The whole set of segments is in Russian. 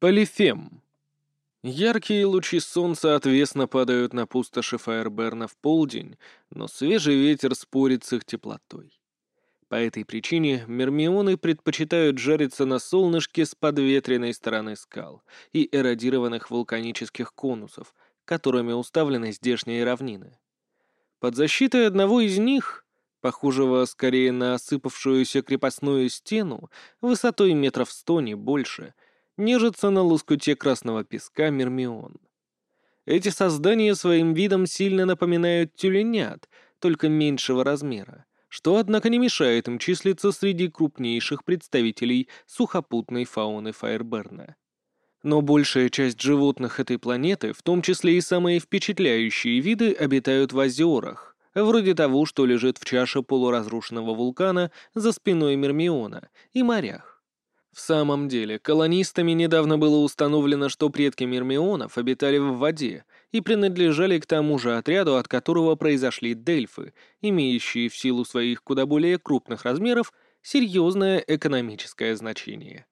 Полифем. Яркие лучи солнца отвесно падают на пустоши Фаерберна в полдень, но свежий ветер спорит с их теплотой. По этой причине мермионы предпочитают жариться на солнышке с подветренной стороны скал и эродированных вулканических конусов, которыми уставлены здешние равнины. Под защитой одного из них, похожего скорее на осыпавшуюся крепостную стену, высотой метров сто не больше — нежится на лоскуте красного песка Мермион. Эти создания своим видом сильно напоминают тюленят, только меньшего размера, что, однако, не мешает им числиться среди крупнейших представителей сухопутной фауны Фаерберна. Но большая часть животных этой планеты, в том числе и самые впечатляющие виды, обитают в озерах, вроде того, что лежит в чаше полуразрушенного вулкана за спиной Мермиона, и морях. В самом деле, колонистами недавно было установлено, что предки Мирмионов обитали в воде и принадлежали к тому же отряду, от которого произошли дельфы, имеющие в силу своих куда более крупных размеров серьезное экономическое значение.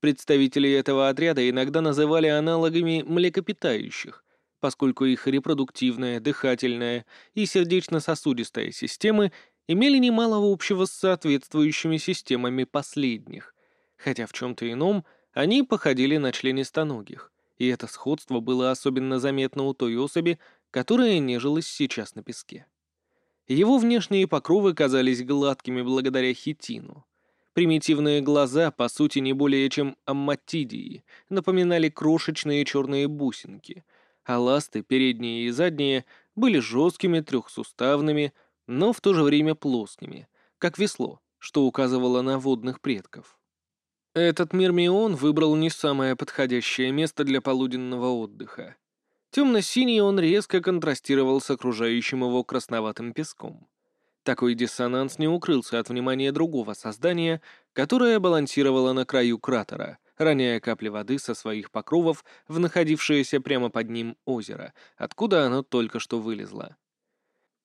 Представители этого отряда иногда называли аналогами млекопитающих, поскольку их репродуктивная, дыхательная и сердечно-сосудистая системы имели немало общего с соответствующими системами последних – хотя в чем-то ином они походили на членистоногих, и это сходство было особенно заметно у той особи, которая нежилась сейчас на песке. Его внешние покровы казались гладкими благодаря хитину. Примитивные глаза, по сути, не более чем амматидии, напоминали крошечные черные бусинки, а ласты, передние и задние, были жесткими, трехсуставными, но в то же время плоскими, как весло, что указывало на водных предков. Этот Мирмион выбрал не самое подходящее место для полуденного отдыха. Темно-синий он резко контрастировал с окружающим его красноватым песком. Такой диссонанс не укрылся от внимания другого создания, которое балансировало на краю кратера, роняя капли воды со своих покровов в находившееся прямо под ним озеро, откуда оно только что вылезло.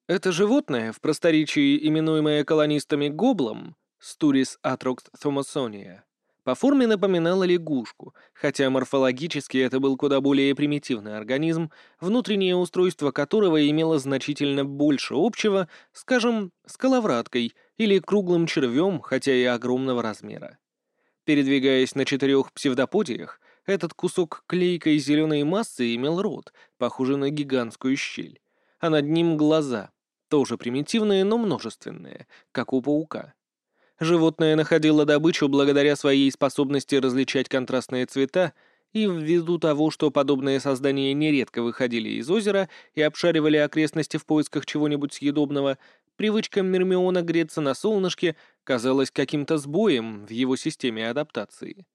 Это животное, в просторечии именуемое колонистами гоблом, Стурис атрокс thomsonia, по форме напоминала лягушку, хотя морфологически это был куда более примитивный организм, внутреннее устройство которого имело значительно больше общего, скажем, с коловраткой или круглым червем, хотя и огромного размера. Передвигаясь на четырех псевдоподиях, этот кусок клейкой зеленой массы имел рот, похожий на гигантскую щель, а над ним глаза, тоже примитивные, но множественные, как у паука. Животное находило добычу благодаря своей способности различать контрастные цвета, и ввиду того, что подобные создания нередко выходили из озера и обшаривали окрестности в поисках чего-нибудь съедобного, привычка Мермиона греться на солнышке казалась каким-то сбоем в его системе адаптации.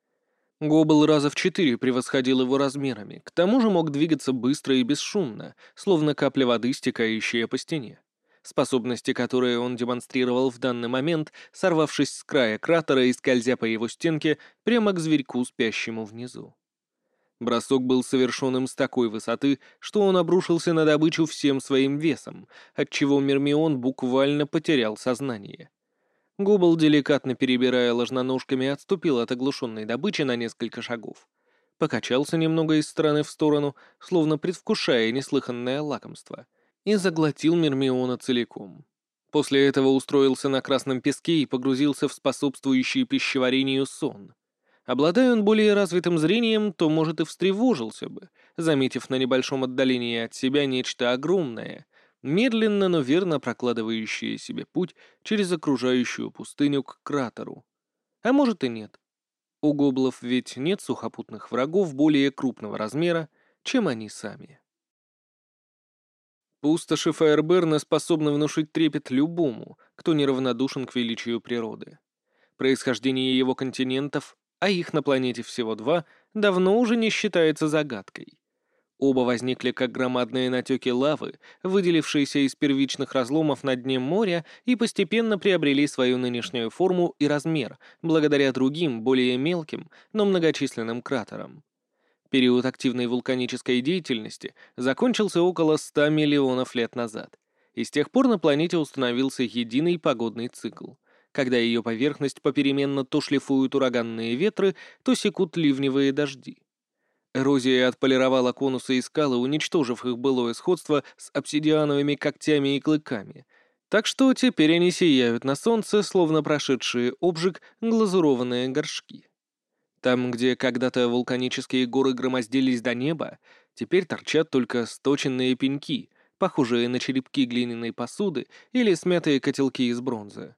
Гобл раза в четыре превосходил его размерами, к тому же мог двигаться быстро и бесшумно, словно капля воды, стекающая по стене способности, которые он демонстрировал в данный момент, сорвавшись с края кратера и скользя по его стенке прямо к зверьку, спящему внизу. Бросок был совершенным с такой высоты, что он обрушился на добычу всем своим весом, отчего Мермион буквально потерял сознание. Губл, деликатно перебирая ложноножками, отступил от оглушенной добычи на несколько шагов. Покачался немного из стороны в сторону, словно предвкушая неслыханное лакомство — и заглотил Мермиона целиком. После этого устроился на красном песке и погрузился в способствующий пищеварению сон. Обладая он более развитым зрением, то, может, и встревожился бы, заметив на небольшом отдалении от себя нечто огромное, медленно, но верно прокладывающее себе путь через окружающую пустыню к кратеру. А может и нет. У гоблов ведь нет сухопутных врагов более крупного размера, чем они сами. Пустоши Фаерберна способны внушить трепет любому, кто неравнодушен к величию природы. Происхождение его континентов, а их на планете всего два, давно уже не считается загадкой. Оба возникли как громадные натеки лавы, выделившиеся из первичных разломов на дне моря и постепенно приобрели свою нынешнюю форму и размер, благодаря другим, более мелким, но многочисленным кратерам. Период активной вулканической деятельности закончился около 100 миллионов лет назад, и с тех пор на планете установился единый погодный цикл, когда ее поверхность попеременно то шлифуют ураганные ветры, то секут ливневые дожди. Эрозия отполировала конусы и скалы, уничтожив их былое сходство с обсидиановыми когтями и клыками. Так что теперь они сияют на солнце, словно прошедшие обжиг глазурованные горшки. Там, где когда-то вулканические горы громоздились до неба, теперь торчат только сточенные пеньки, похожие на черепки глиняной посуды или смятые котелки из бронзы.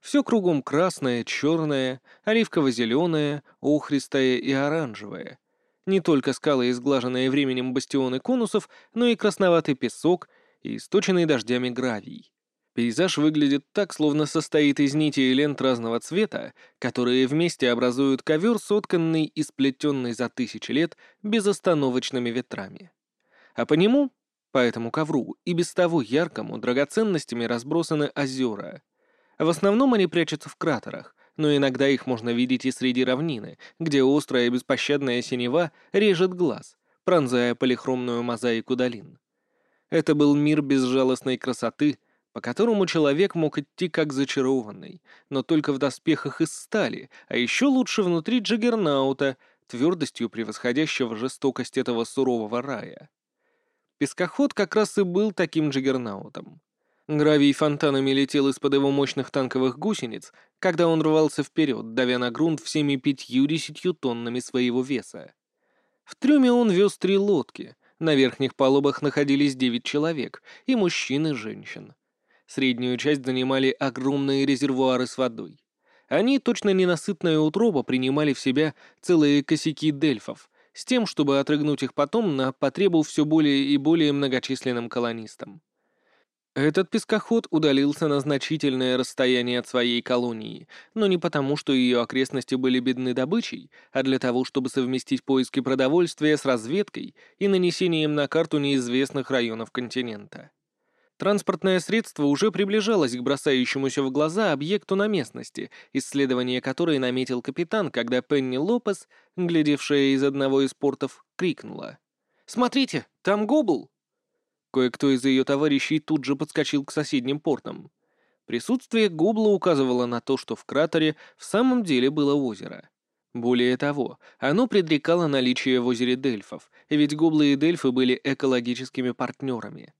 Все кругом красное, черное, оливково-зеленое, охристое и оранжевое. Не только скалы, изглаженные временем бастионы конусов, но и красноватый песок и источенный дождями гравий. Пейзаж выглядит так, словно состоит из нитей и лент разного цвета, которые вместе образуют ковер, сотканный и сплетенный за тысячи лет безостановочными ветрами. А по нему, по этому ковру, и без того яркому, драгоценностями разбросаны озера — в основном они прячутся в кратерах, но иногда их можно видеть и среди равнины, где острая беспощадная синева режет глаз, пронзая полихромную мозаику долин. Это был мир безжалостной красоты, по которому человек мог идти как зачарованный, но только в доспехах из стали, а еще лучше внутри Джаггернаута, твердостью превосходящего жестокость этого сурового рая. Пескоход как раз и был таким Джаггернаутом. Гравий фонтанами летел из-под его мощных танковых гусениц, когда он рвался вперед, давя на грунт всеми пятью-десятью тоннами своего веса. В трюме он вез три лодки. На верхних палубах находились девять человек, и мужчин, и женщин. Среднюю часть занимали огромные резервуары с водой. Они, точно ненасытная утроба, принимали в себя целые косяки дельфов, с тем, чтобы отрыгнуть их потом на потребу все более и более многочисленным колонистам. Этот пескоход удалился на значительное расстояние от своей колонии, но не потому, что ее окрестности были бедны добычей, а для того, чтобы совместить поиски продовольствия с разведкой и нанесением на карту неизвестных районов континента. Транспортное средство уже приближалось к бросающемуся в глаза объекту на местности, исследование которой наметил капитан, когда Пенни Лопес, глядевшая из одного из портов, крикнула. «Смотрите, там Гобл!» Кое-кто из ее товарищей тут же подскочил к соседним портам. Присутствие Губла указывало на то, что в кратере в самом деле было озеро. Более того, оно предрекало наличие в озере дельфов, ведь Гублы и дельфы были экологическими партнерами.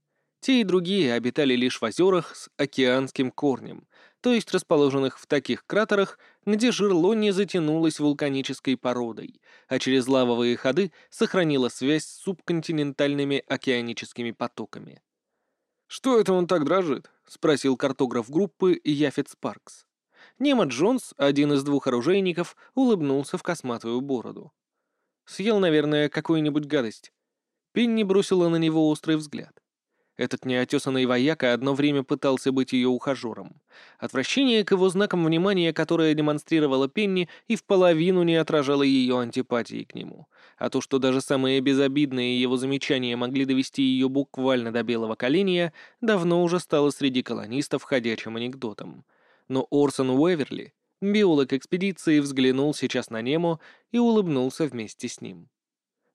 Те и другие обитали лишь в озерах с океанским корнем, то есть расположенных в таких кратерах, где жерло не затянулось вулканической породой, а через лавовые ходы сохранила связь с субконтинентальными океаническими потоками. «Что это он так дрожит?» — спросил картограф группы Яфет Спаркс. Нема Джонс, один из двух оружейников, улыбнулся в косматую бороду. Съел, наверное, какую-нибудь гадость. Пенни бросила на него острый взгляд. Этот неотесанный вояка одно время пытался быть ее ухажером. Отвращение к его знакам внимания, которое демонстрировала Пенни, и в половину не отражало ее антипатии к нему. А то, что даже самые безобидные его замечания могли довести ее буквально до белого коленя, давно уже стало среди колонистов ходячим анекдотом. Но Орсон Уэверли, биолог экспедиции, взглянул сейчас на Немо и улыбнулся вместе с ним.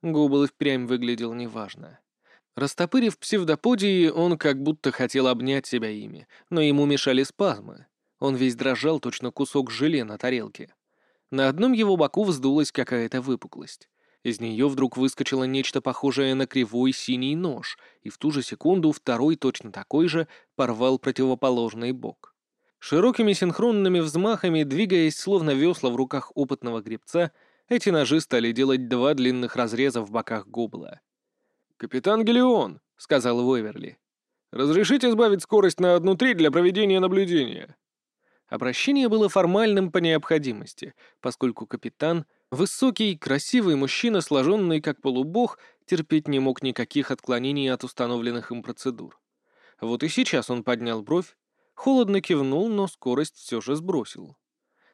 Губл впрямь выглядел неважно. Растопырив псевдоподии, он как будто хотел обнять себя ими, но ему мешали спазмы. Он весь дрожал, точно кусок желе на тарелке. На одном его боку вздулась какая-то выпуклость. Из нее вдруг выскочило нечто похожее на кривой синий нож, и в ту же секунду второй точно такой же порвал противоположный бок. Широкими синхронными взмахами, двигаясь словно весла в руках опытного гребца, эти ножи стали делать два длинных разреза в боках гобла. «Капитан Гелион», — сказал Уэверли, — «разрешите сбавить скорость на одну треть для проведения наблюдения». Обращение было формальным по необходимости, поскольку капитан, высокий, красивый мужчина, сложенный как полубог, терпеть не мог никаких отклонений от установленных им процедур. Вот и сейчас он поднял бровь, холодно кивнул, но скорость все же сбросил.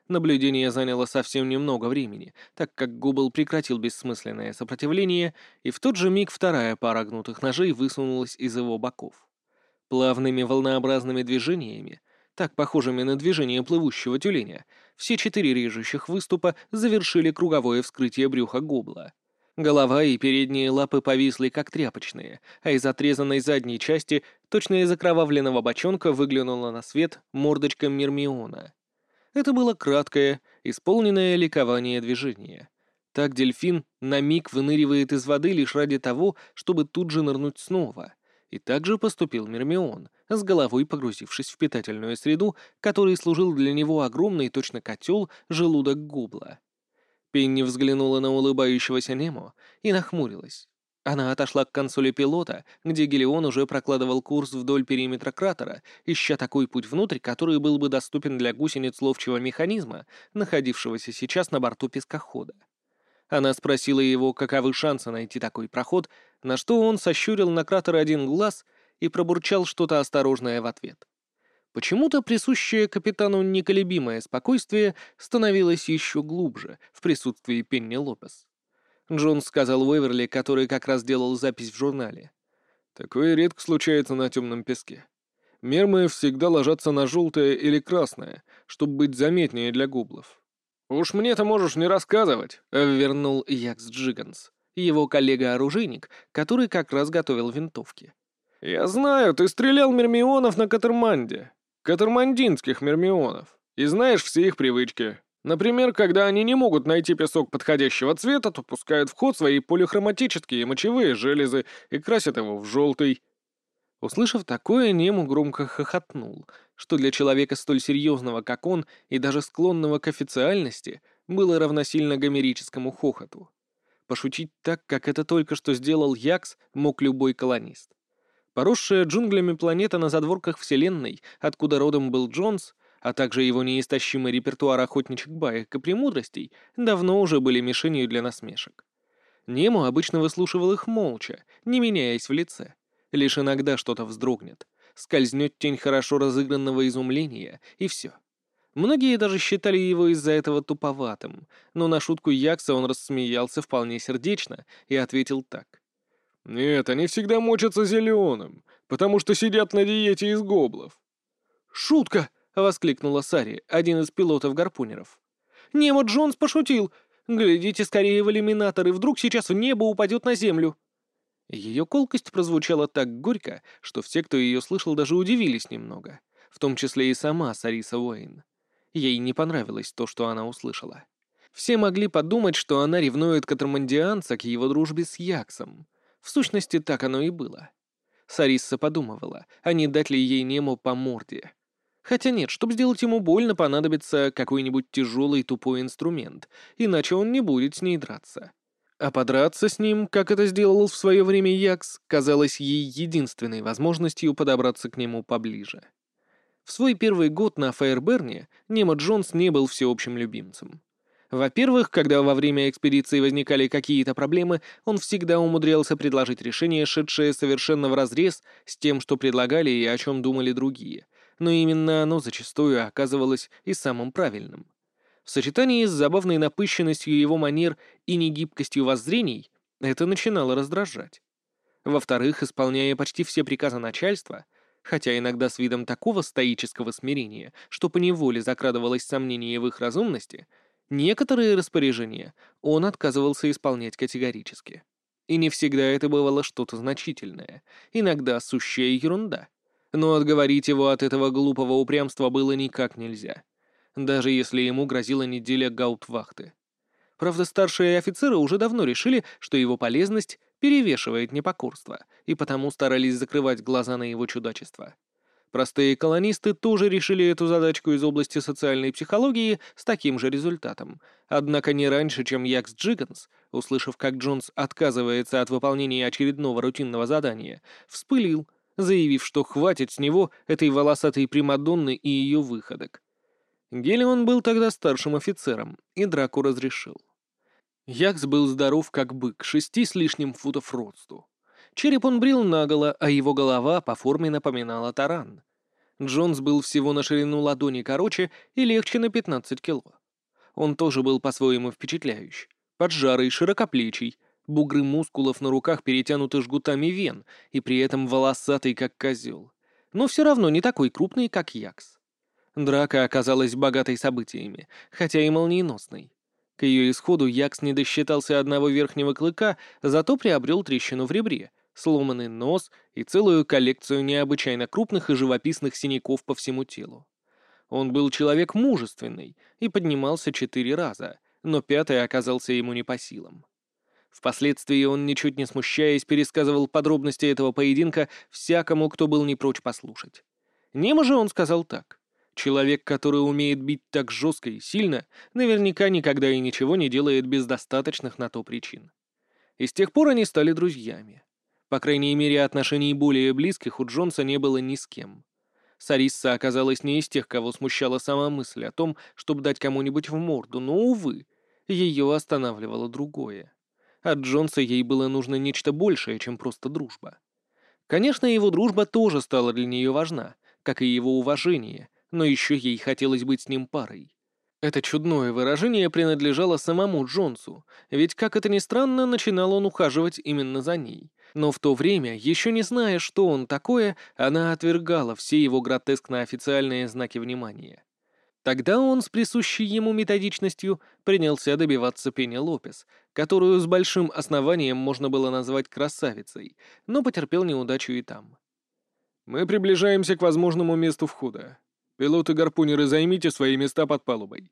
Наблюдение заняло совсем немного времени, так как Губл прекратил бессмысленное сопротивление, и в тот же миг вторая пара гнутых ножей высунулась из его боков. Плавными волнообразными движениями, так похожими на движение плывущего тюленя, все четыре режущих выступа завершили круговое вскрытие брюха Губла. Голова и передние лапы повисли, как тряпочные, а из отрезанной задней части, точно из окровавленного бочонка, выглянула на свет мордочка Мирмиона — это было краткое, исполненное ликование движение. Так дельфин на миг выныривает из воды лишь ради того, чтобы тут же нырнуть снова. И так же поступил Мермион, с головой погрузившись в питательную среду, который служил для него огромный точно котел желудок губла. Пенни взглянула на улыбающегося Немо и нахмурилась. Она отошла к консоли пилота, где Гелион уже прокладывал курс вдоль периметра кратера, ища такой путь внутрь, который был бы доступен для гусениц ловчего механизма, находившегося сейчас на борту пескохода. Она спросила его, каковы шансы найти такой проход, на что он сощурил на кратер один глаз и пробурчал что-то осторожное в ответ. Почему-то присущее капитану неколебимое спокойствие становилось еще глубже в присутствии Пенни Лопес. Джон сказал Уэверли, который как раз делал запись в журнале. «Такое редко случается на темном песке. Мермы всегда ложатся на желтое или красное, чтобы быть заметнее для гублов». «Уж мне-то можешь не рассказывать», — вернул Якс Джиганс, его коллега-оружейник, который как раз готовил винтовки. «Я знаю, ты стрелял мермионов на Катерманде. Катермандинских мермионов. И знаешь все их привычки. Например, когда они не могут найти песок подходящего цвета, то пускают в ход свои полихроматические мочевые железы и красят его в желтый. Услышав такое, Нему громко хохотнул, что для человека столь серьезного, как он, и даже склонного к официальности, было равносильно гомерическому хохоту. Пошутить так, как это только что сделал Якс, мог любой колонист. Поросшая джунглями планета на задворках Вселенной, откуда родом был Джонс, а также его неистощимый репертуар охотничьих баек и премудростей, давно уже были мишенью для насмешек. Нему обычно выслушивал их молча, не меняясь в лице. Лишь иногда что-то вздрогнет, скользнет тень хорошо разыгранного изумления, и все. Многие даже считали его из-за этого туповатым, но на шутку Якса он рассмеялся вполне сердечно и ответил так. «Нет, они всегда мочатся зеленым, потому что сидят на диете из гоблов». «Шутка!» — воскликнула Сари, один из пилотов-гарпунеров. «Немо Джонс пошутил! Глядите скорее в иллюминатор, и вдруг сейчас в небо упадет на землю!» Ее колкость прозвучала так горько, что все, кто ее слышал, даже удивились немного, в том числе и сама Сариса Уэйн. Ей не понравилось то, что она услышала. Все могли подумать, что она ревнует катармандианца к его дружбе с Яксом, в сущности, так оно и было. Сарисса подумывала, а не дать ли ей Нему по морде. Хотя нет, чтобы сделать ему больно, понадобится какой-нибудь тяжелый тупой инструмент, иначе он не будет с ней драться. А подраться с ним, как это сделал в свое время Якс, казалось ей единственной возможностью подобраться к нему поближе. В свой первый год на Фаерберне Немо Джонс не был всеобщим любимцем. Во-первых, когда во время экспедиции возникали какие-то проблемы, он всегда умудрялся предложить решение, шедшее совершенно вразрез с тем, что предлагали и о чем думали другие. Но именно оно зачастую оказывалось и самым правильным. В сочетании с забавной напыщенностью его манер и негибкостью воззрений это начинало раздражать. Во-вторых, исполняя почти все приказы начальства, хотя иногда с видом такого стоического смирения, что поневоле закрадывалось сомнение в их разумности — Некоторые распоряжения он отказывался исполнять категорически. И не всегда это бывало что-то значительное, иногда сущая ерунда. Но отговорить его от этого глупого упрямства было никак нельзя, даже если ему грозила неделя гаупвахты. Правда, старшие офицеры уже давно решили, что его полезность перевешивает непокорство, и потому старались закрывать глаза на его чудачество. Простые колонисты тоже решили эту задачку из области социальной психологии с таким же результатом. Однако не раньше, чем Якс Джиганс, услышав, как Джонс отказывается от выполнения очередного рутинного задания, вспылил, заявив, что хватит с него этой волосатой Примадонны и ее выходок. Гелион был тогда старшим офицером, и драку разрешил. Якс был здоров как бык, шести с лишним футов росту. Череп он брил наголо, а его голова по форме напоминала таран. Джонс был всего на ширину ладони короче и легче на 15 кило. Он тоже был по-своему впечатляющий. Поджарый, широкоплечий, бугры мускулов на руках перетянуты жгутами вен и при этом волосатый, как козел. Но все равно не такой крупный, как Якс. Драка оказалась богатой событиями, хотя и молниеносной. К ее исходу Якс не досчитался одного верхнего клыка, зато приобрел трещину в ребре, сломанный нос и целую коллекцию необычайно крупных и живописных синяков по всему телу. Он был человек мужественный и поднимался четыре раза, но пятый оказался ему не по силам. Впоследствии он, ничуть не смущаясь, пересказывал подробности этого поединка всякому, кто был не прочь послушать. Немо же он сказал так. Человек, который умеет бить так жестко и сильно, наверняка никогда и ничего не делает без достаточных на то причин. И с тех пор они стали друзьями. По крайней мере, отношений более близких у Джонса не было ни с кем. Сарисса оказалась не из тех, кого смущала сама мысль о том, чтобы дать кому-нибудь в морду, но, увы, ее останавливало другое. От Джонса ей было нужно нечто большее, чем просто дружба. Конечно, его дружба тоже стала для нее важна, как и его уважение, но еще ей хотелось быть с ним парой. Это чудное выражение принадлежало самому Джонсу, ведь, как это ни странно, начинал он ухаживать именно за ней. Но в то время, еще не зная, что он такое, она отвергала все его гротескно-официальные знаки внимания. Тогда он с присущей ему методичностью принялся добиваться Пенни Лопес, которую с большим основанием можно было назвать красавицей, но потерпел неудачу и там. «Мы приближаемся к возможному месту входа. Пилоты-гарпунеры, займите свои места под палубой».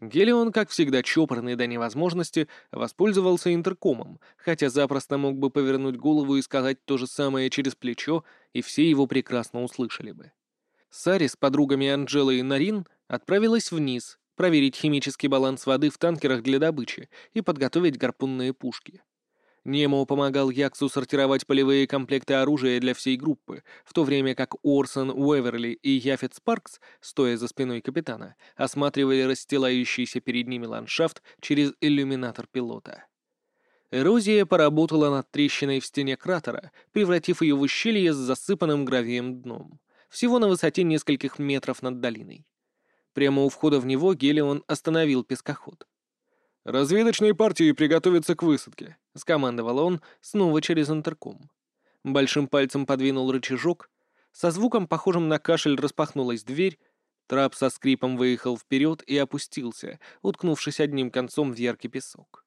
Гелион, как всегда чопорный до невозможности, воспользовался интеркомом, хотя запросто мог бы повернуть голову и сказать то же самое через плечо, и все его прекрасно услышали бы. Сари с подругами Анджелы и Нарин отправилась вниз, проверить химический баланс воды в танкерах для добычи и подготовить гарпунные пушки. Немо помогал Яксу сортировать полевые комплекты оружия для всей группы, в то время как Уорсон Уэверли и Яфет Спаркс, стоя за спиной капитана, осматривали расстилающийся перед ними ландшафт через иллюминатор пилота. Эрозия поработала над трещиной в стене кратера, превратив ее в ущелье с засыпанным гравием дном, всего на высоте нескольких метров над долиной. Прямо у входа в него Гелион остановил пескоход. «Разведочные партии приготовятся к высадке», — скомандовал он снова через интерком. Большим пальцем подвинул рычажок. Со звуком, похожим на кашель, распахнулась дверь. Трап со скрипом выехал вперед и опустился, уткнувшись одним концом в яркий песок.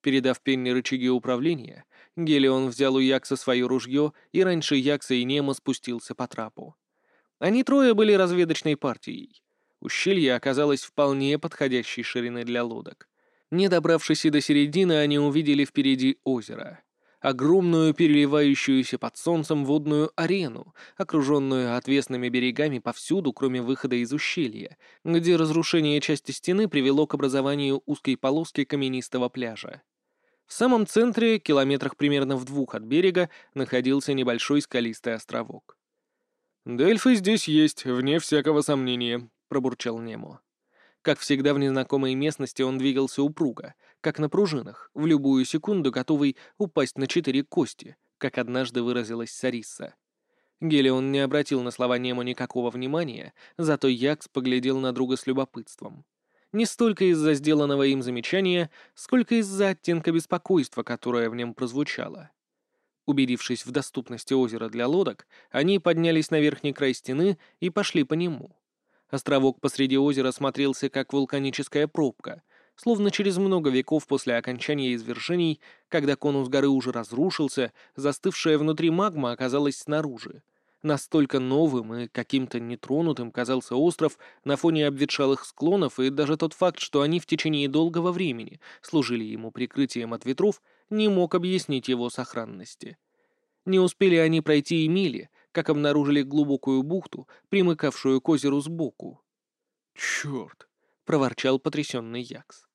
Передав Пенни рычаги управления, Гелион взял у Якса свое ружье, и раньше Якса и Немо спустился по трапу. Они трое были разведочной партией. Ущелье оказалось вполне подходящей ширины для лодок. Не добравшись и до середины, они увидели впереди озеро. Огромную, переливающуюся под солнцем водную арену, окруженную отвесными берегами повсюду, кроме выхода из ущелья, где разрушение части стены привело к образованию узкой полоски каменистого пляжа. В самом центре, километрах примерно в двух от берега, находился небольшой скалистый островок. «Дельфы здесь есть, вне всякого сомнения», — пробурчал Немо. Как всегда в незнакомой местности он двигался упруго, как на пружинах, в любую секунду готовый упасть на четыре кости, как однажды выразилась Сарисса. Гелион не обратил на слова Немо никакого внимания, зато Якс поглядел на друга с любопытством. Не столько из-за сделанного им замечания, сколько из-за оттенка беспокойства, которое в нем прозвучало. Убедившись в доступности озера для лодок, они поднялись на верхний край стены и пошли по нему. Островок посреди озера смотрелся как вулканическая пробка, словно через много веков после окончания извержений, когда конус горы уже разрушился, застывшая внутри магма оказалась снаружи. Настолько новым и каким-то нетронутым казался остров на фоне обветшалых склонов, и даже тот факт, что они в течение долгого времени служили ему прикрытием от ветров, не мог объяснить его сохранности. Не успели они пройти и мили, как обнаружили глубокую бухту, примыкавшую к озеру сбоку. «Черт!» — проворчал потрясенный Якс.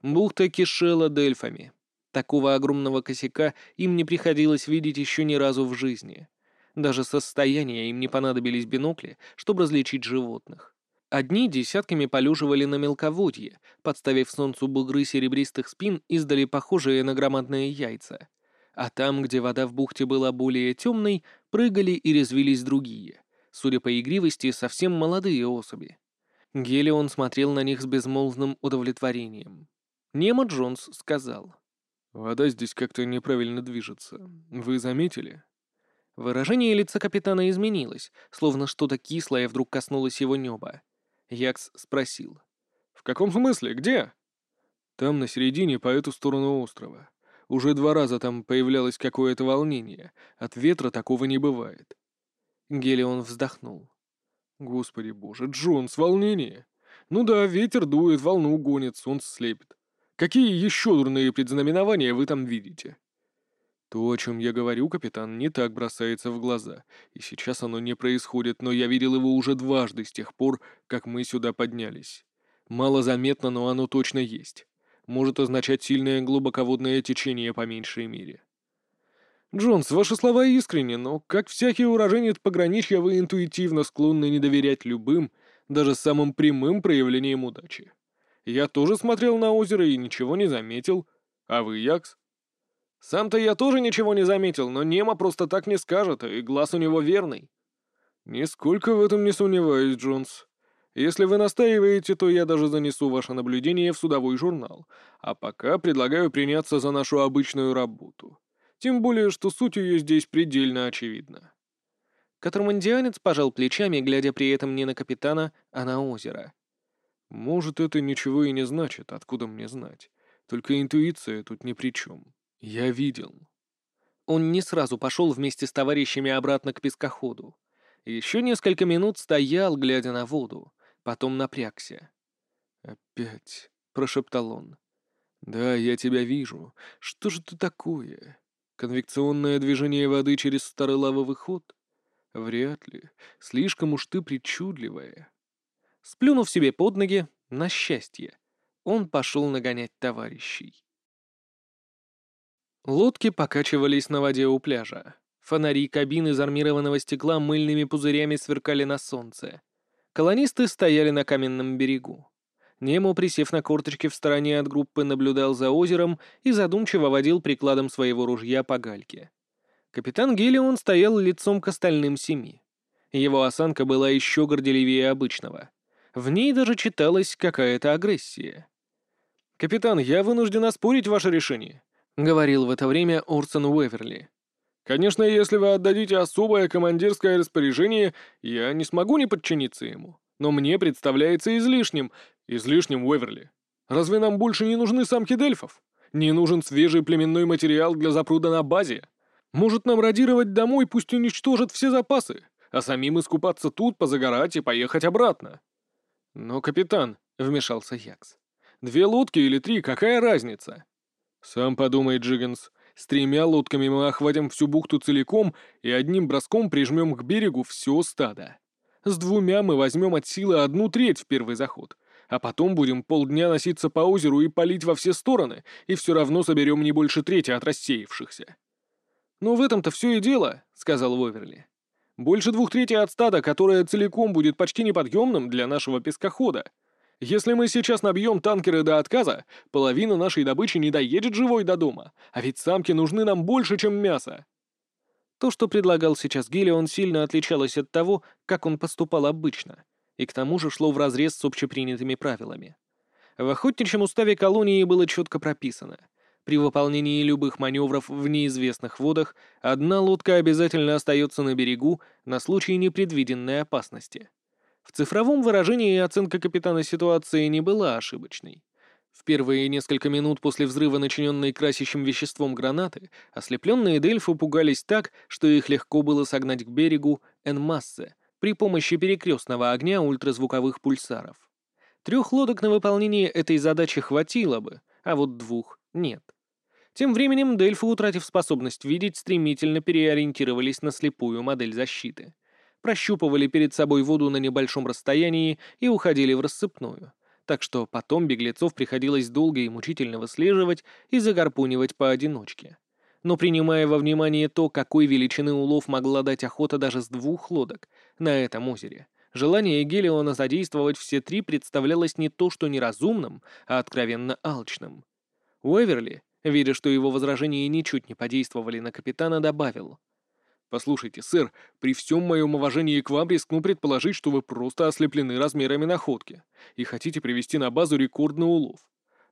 Бухта кишела дельфами. Такого огромного косяка им не приходилось видеть еще ни разу в жизни. Даже состояния им не понадобились бинокли, чтобы различить животных. Одни десятками полюживали на мелководье, подставив солнцу бугры серебристых спин, издали похожие на громадные яйца — а там, где вода в бухте была более темной, прыгали и резвились другие, судя по игривости, совсем молодые особи. Гелион смотрел на них с безмолвным удовлетворением. Немо Джонс сказал. «Вода здесь как-то неправильно движется. Вы заметили?» Выражение лица капитана изменилось, словно что-то кислое вдруг коснулось его неба. Якс спросил. «В каком смысле? Где?» «Там, на середине, по эту сторону острова. Уже два раза там появлялось какое-то волнение. От ветра такого не бывает. Гелион вздохнул. Господи боже, Джонс, волнение. Ну да, ветер дует, волну гонит, солнце слепит. Какие еще дурные предзнаменования вы там видите?» «То, о чем я говорю, капитан, не так бросается в глаза, и сейчас оно не происходит, но я видел его уже дважды с тех пор, как мы сюда поднялись. Мало заметно, но оно точно есть. Может означать сильное глубоководное течение по меньшей мере». «Джонс, ваши слова искренни, но, как всякий уроженец пограничья, вы интуитивно склонны не доверять любым, даже самым прямым проявлениям удачи. Я тоже смотрел на озеро и ничего не заметил. А вы, Якс?» «Сам-то я тоже ничего не заметил, но Нема просто так не скажет, и глаз у него верный». «Нисколько в этом не сомневаюсь, Джонс. Если вы настаиваете, то я даже занесу ваше наблюдение в судовой журнал, а пока предлагаю приняться за нашу обычную работу. Тем более, что суть ее здесь предельно очевидна». Катармандианец пожал плечами, глядя при этом не на капитана, а на озеро. «Может, это ничего и не значит, откуда мне знать. Только интуиция тут ни при чем. Я видел». Он не сразу пошел вместе с товарищами обратно к пескоходу. Еще несколько минут стоял, глядя на воду, потом напрягся. «Опять», — прошептал он. «Да, я тебя вижу. Что же ты такое? Конвекционное движение воды через старый лавовый ход? Вряд ли. Слишком уж ты причудливая. Сплюнув себе под ноги, на счастье, он пошел нагонять товарищей. Лодки покачивались на воде у пляжа. Фонари кабин из армированного стекла мыльными пузырями сверкали на солнце. Колонисты стояли на каменном берегу. Немо, присев на корточки в стороне от группы, наблюдал за озером и задумчиво водил прикладом своего ружья по гальке. Капитан Гелион стоял лицом к остальным семи. Его осанка была еще горделивее обычного. В ней даже читалась какая-то агрессия. «Капитан, я вынужден оспорить ваше решение», — говорил в это время Орсон Уэверли. «Конечно, если вы отдадите особое командирское распоряжение, я не смогу не подчиниться ему. Но мне представляется излишним, излишним Уэверли. Разве нам больше не нужны самки дельфов? Не нужен свежий племенной материал для запруда на базе? Может нам радировать домой, пусть уничтожат все запасы, а самим искупаться тут, позагорать и поехать обратно?» «Но, капитан», — вмешался Якс, — «две лодки или три, какая разница?» «Сам подумай, Джиггинс, с тремя лодками мы охватим всю бухту целиком и одним броском прижмем к берегу все стадо. С двумя мы возьмем от силы одну треть в первый заход, а потом будем полдня носиться по озеру и палить во все стороны, и все равно соберем не больше трети от рассеявшихся». «Ну, в этом-то все и дело», — сказал Воверли. «Больше двух трети от стада, которое целиком будет почти неподъемным для нашего пескохода. Если мы сейчас набьем танкеры до отказа, половина нашей добычи не доедет живой до дома, а ведь самки нужны нам больше, чем мясо». То, что предлагал сейчас Гиллион, сильно отличалось от того, как он поступал обычно, и к тому же шло вразрез с общепринятыми правилами. В охотничьем уставе колонии было четко прописано — при выполнении любых маневров в неизвестных водах одна лодка обязательно остается на берегу на случай непредвиденной опасности. В цифровом выражении оценка капитана ситуации не была ошибочной. В первые несколько минут после взрыва, начиненной красящим веществом гранаты, ослепленные дельфы пугались так, что их легко было согнать к берегу Н-массе при помощи перекрестного огня ультразвуковых пульсаров. Трех лодок на выполнение этой задачи хватило бы, а вот двух нет. Тем временем Дельфы, утратив способность видеть, стремительно переориентировались на слепую модель защиты. Прощупывали перед собой воду на небольшом расстоянии и уходили в рассыпную. Так что потом беглецов приходилось долго и мучительно выслеживать и загарпунивать поодиночке. Но принимая во внимание то, какой величины улов могла дать охота даже с двух лодок на этом озере, желание Гелиона задействовать все три представлялось не то что неразумным, а откровенно алчным. Уэверли, видя, что его возражения ничуть не подействовали на капитана, добавил. «Послушайте, сэр, при всем моем уважении к вам рискну предположить, что вы просто ослеплены размерами находки и хотите привести на базу рекордный улов.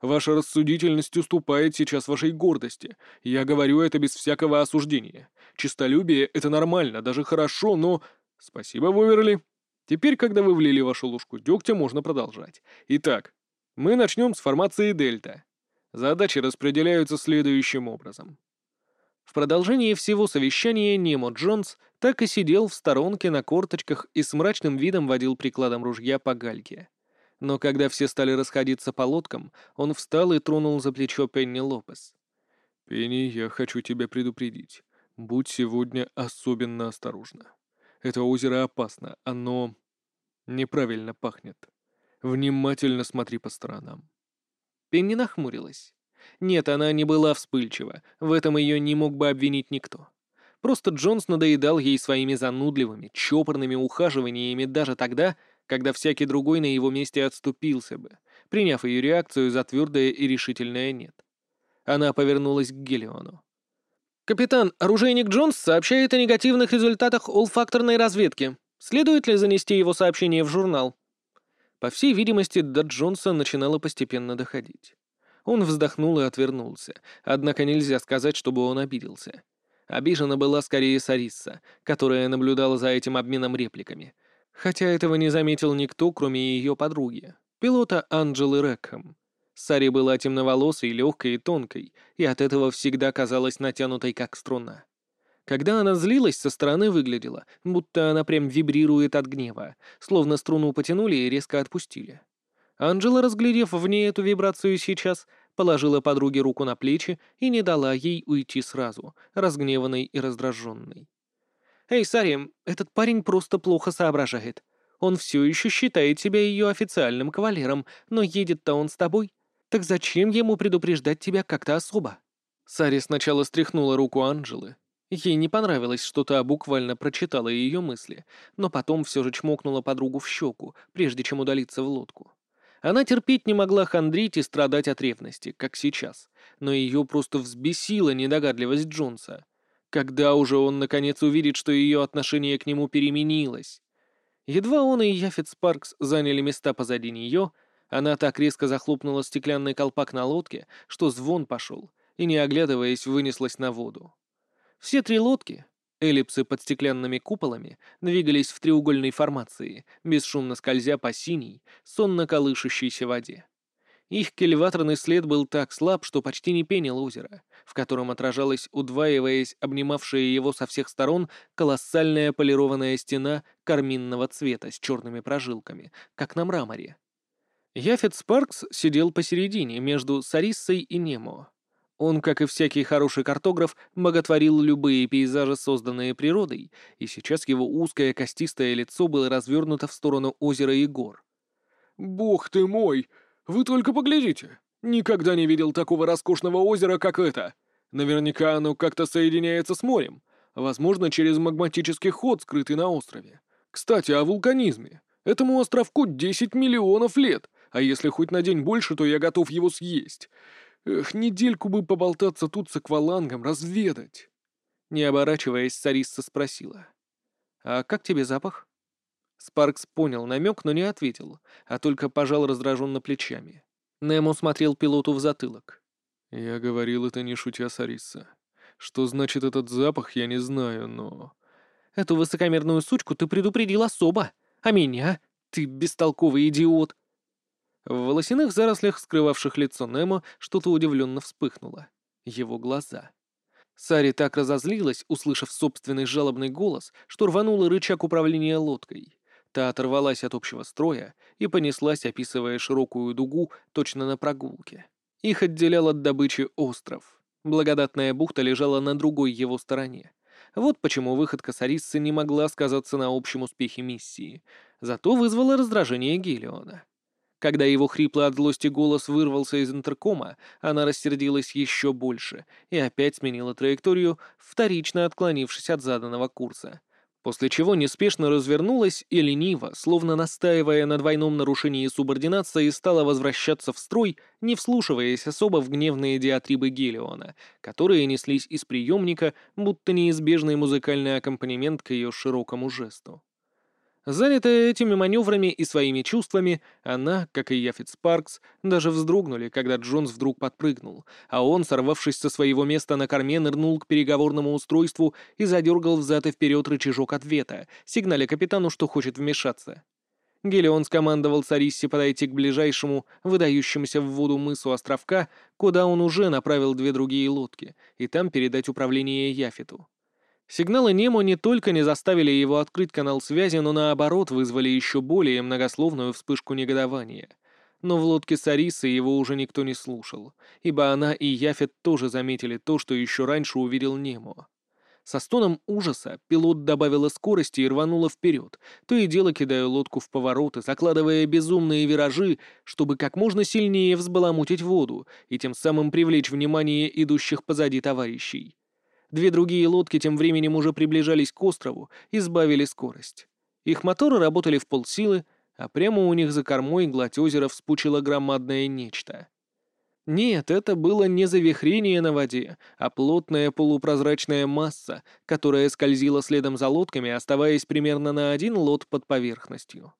Ваша рассудительность уступает сейчас вашей гордости. Я говорю это без всякого осуждения. Чистолюбие — это нормально, даже хорошо, но... Спасибо, Вуверли. Теперь, когда вы влили вашу ложку дегтя, можно продолжать. Итак, мы начнем с формации дельта. Задачи распределяются следующим образом. В продолжении всего совещания Немо Джонс так и сидел в сторонке на корточках и с мрачным видом водил прикладом ружья по гальке. Но когда все стали расходиться по лодкам, он встал и тронул за плечо Пенни Лопес. «Пенни, я хочу тебя предупредить. Будь сегодня особенно осторожна. Это озеро опасно, оно неправильно пахнет. Внимательно смотри по сторонам». Пенни нахмурилась. Нет, она не была вспыльчива, в этом ее не мог бы обвинить никто. Просто Джонс надоедал ей своими занудливыми, чопорными ухаживаниями даже тогда, когда всякий другой на его месте отступился бы, приняв ее реакцию за твердое и решительное «нет». Она повернулась к Гелиону. «Капитан, оружейник Джонс сообщает о негативных результатах олфакторной разведки. Следует ли занести его сообщение в журнал?» По всей видимости, до Джонса начинало постепенно доходить. Он вздохнул и отвернулся, однако нельзя сказать, чтобы он обиделся. Обижена была скорее Сарисса, которая наблюдала за этим обменом репликами. Хотя этого не заметил никто, кроме ее подруги, пилота Анджелы Рэкхэм. Сари была темноволосой, легкой и тонкой, и от этого всегда казалась натянутой, как струна. Когда она злилась, со стороны выглядела, будто она прям вибрирует от гнева, словно струну потянули и резко отпустили. Анджела, разглядев в ней эту вибрацию сейчас, положила подруге руку на плечи и не дала ей уйти сразу, разгневанной и раздраженной. «Эй, Сари, этот парень просто плохо соображает. Он все еще считает себя ее официальным кавалером, но едет-то он с тобой. Так зачем ему предупреждать тебя как-то особо?» Сари сначала стряхнула руку Анджелы. Ей не понравилось, что та буквально прочитала ее мысли, но потом все же чмокнула подругу в щеку, прежде чем удалиться в лодку. Она терпеть не могла хандрить и страдать от ревности, как сейчас, но ее просто взбесила недогадливость Джонса. Когда уже он наконец увидит, что ее отношение к нему переменилось? Едва он и Яфет Спаркс заняли места позади нее, она так резко захлопнула стеклянный колпак на лодке, что звон пошел, и, не оглядываясь, вынеслась на воду. Все три лодки, Эллипсы под стеклянными куполами двигались в треугольной формации, бесшумно скользя по синей, сонно колышущейся воде. Их кельваторный след был так слаб, что почти не пенил озеро, в котором отражалась, удваиваясь, обнимавшая его со всех сторон, колоссальная полированная стена карминного цвета с черными прожилками, как на мраморе. Яфет Спаркс сидел посередине, между Сариссой и Немо. Он, как и всякий хороший картограф, боготворил любые пейзажи, созданные природой, и сейчас его узкое костистое лицо было развернуто в сторону озера и гор. «Бог ты мой! Вы только поглядите! Никогда не видел такого роскошного озера, как это! Наверняка оно как-то соединяется с морем, возможно, через магматический ход, скрытый на острове. Кстати, о вулканизме. Этому островку 10 миллионов лет, а если хоть на день больше, то я готов его съесть. Эх, недельку бы поболтаться тут с аквалангом, разведать. Не оборачиваясь, Сарисса спросила. «А как тебе запах?» Спаркс понял намек, но не ответил, а только пожал раздраженно плечами. Немо смотрел пилоту в затылок. «Я говорил это не шутя, Сарисса. Что значит этот запах, я не знаю, но...» «Эту высокомерную сучку ты предупредил особо. А меня? Ты бестолковый идиот!» В волосяных зарослях, скрывавших лицо Немо, что-то удивленно вспыхнуло. Его глаза. Сари так разозлилась, услышав собственный жалобный голос, что рванула рычаг управления лодкой. Та оторвалась от общего строя и понеслась, описывая широкую дугу точно на прогулке. Их отделял от добычи остров. Благодатная бухта лежала на другой его стороне. Вот почему выходка Сариссы не могла сказаться на общем успехе миссии, зато вызвала раздражение Гелиона. Когда его хриплый от злости голос вырвался из интеркома, она рассердилась еще больше и опять сменила траекторию, вторично отклонившись от заданного курса. После чего неспешно развернулась и лениво, словно настаивая на двойном нарушении субординации, стала возвращаться в строй, не вслушиваясь особо в гневные диатрибы Гелиона, которые неслись из приемника, будто неизбежный музыкальный аккомпанемент к ее широкому жесту. Занятая этими маневрами и своими чувствами, она, как и Яфет Спаркс, даже вздрогнули, когда Джонс вдруг подпрыгнул, а он, сорвавшись со своего места на корме, нырнул к переговорному устройству и задергал взад и вперед рычажок ответа, сигналя капитану, что хочет вмешаться. Гелион скомандовал Сариссе подойти к ближайшему, выдающемуся в воду мысу островка, куда он уже направил две другие лодки, и там передать управление Яфету. Сигналы Немо не только не заставили его открыть канал связи, но наоборот вызвали еще более многословную вспышку негодования. Но в лодке Сарисы его уже никто не слушал, ибо она и Яфет тоже заметили то, что еще раньше увидел Немо. Со стоном ужаса пилот добавила скорости и рванула вперед, то и дело кидая лодку в повороты, закладывая безумные виражи, чтобы как можно сильнее взбаламутить воду и тем самым привлечь внимание идущих позади товарищей. Две другие лодки тем временем уже приближались к острову и сбавили скорость. Их моторы работали в полсилы, а прямо у них за кормой гладь озера вспучило громадное нечто. Нет, это было не завихрение на воде, а плотная полупрозрачная масса, которая скользила следом за лодками, оставаясь примерно на один лот под поверхностью.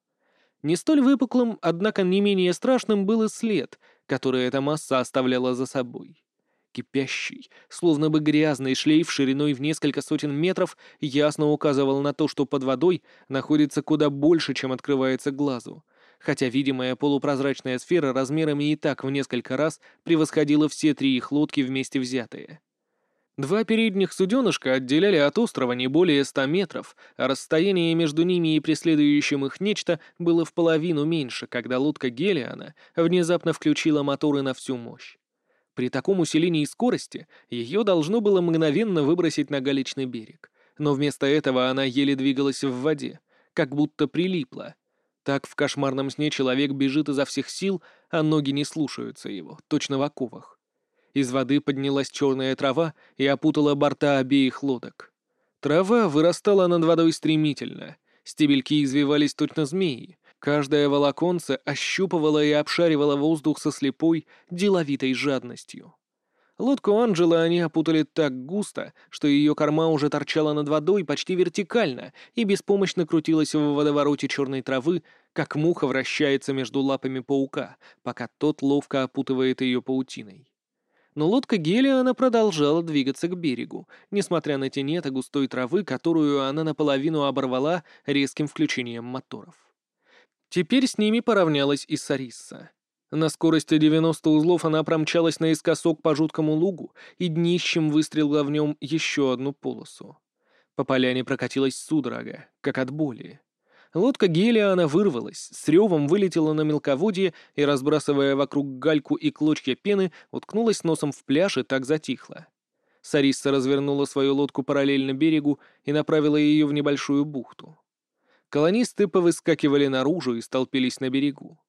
Не столь выпуклым, однако не менее страшным был и след, который эта масса оставляла за собой. Кипящий, словно бы грязный шлейф шириной в несколько сотен метров ясно указывал на то, что под водой находится куда больше, чем открывается глазу, хотя видимая полупрозрачная сфера размерами и так в несколько раз превосходила все три их лодки вместе взятые. Два передних суденышка отделяли от острова не более ста метров, а расстояние между ними и преследующим их нечто было в половину меньше, когда лодка Гелиана внезапно включила моторы на всю мощь. При таком усилении скорости ее должно было мгновенно выбросить на галечный берег, но вместо этого она еле двигалась в воде, как будто прилипла. Так в кошмарном сне человек бежит изо всех сил, а ноги не слушаются его, точно в оковах. Из воды поднялась черная трава и опутала борта обеих лодок. Трава вырастала над водой стремительно, стебельки извивались точно змеи, Каждое волоконце ощупывало и обшаривало воздух со слепой, деловитой жадностью. Лодку Анджелы они опутали так густо, что ее корма уже торчала над водой почти вертикально и беспомощно крутилась в водовороте черной травы, как муха вращается между лапами паука, пока тот ловко опутывает ее паутиной. Но лодка Гелиана продолжала двигаться к берегу, несмотря на тенета густой травы, которую она наполовину оборвала резким включением моторов. Теперь с ними поравнялась и Сарисса. На скорости 90 узлов она промчалась наискосок по жуткому лугу и днищем выстрелила в нем еще одну полосу. По поляне прокатилась судорога, как от боли. Лодка Гелиана вырвалась, с ревом вылетела на мелководье и, разбрасывая вокруг гальку и клочья пены, уткнулась носом в пляж и так затихла. Сарисса развернула свою лодку параллельно берегу и направила ее в небольшую бухту. Колонисты повыскакивали наружу и столпились на берегу.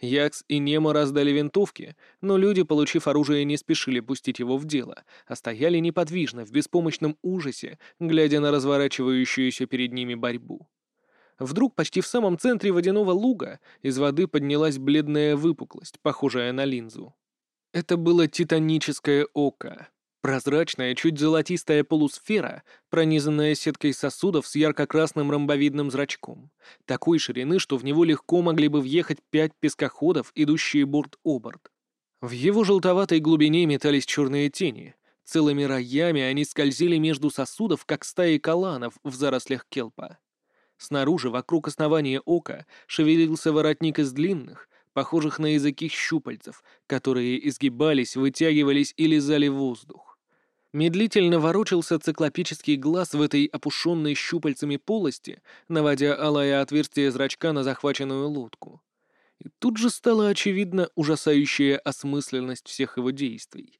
Якс и Немо раздали винтовки, но люди, получив оружие, не спешили пустить его в дело, а стояли неподвижно, в беспомощном ужасе, глядя на разворачивающуюся перед ними борьбу. Вдруг почти в самом центре водяного луга из воды поднялась бледная выпуклость, похожая на линзу. Это было титаническое око, Прозрачная, чуть золотистая полусфера, пронизанная сеткой сосудов с ярко-красным ромбовидным зрачком. Такой ширины, что в него легко могли бы въехать пять пескоходов, идущие борт-оборт. В его желтоватой глубине метались черные тени. Целыми роями они скользили между сосудов, как стаи каланов в зарослях келпа. Снаружи, вокруг основания ока, шевелился воротник из длинных, похожих на языки щупальцев, которые изгибались, вытягивались и лизали воздух. Медлительно ворочался циклопический глаз в этой опушенной щупальцами полости, наводя алое отверстие зрачка на захваченную лодку. И тут же стала очевидна ужасающая осмысленность всех его действий.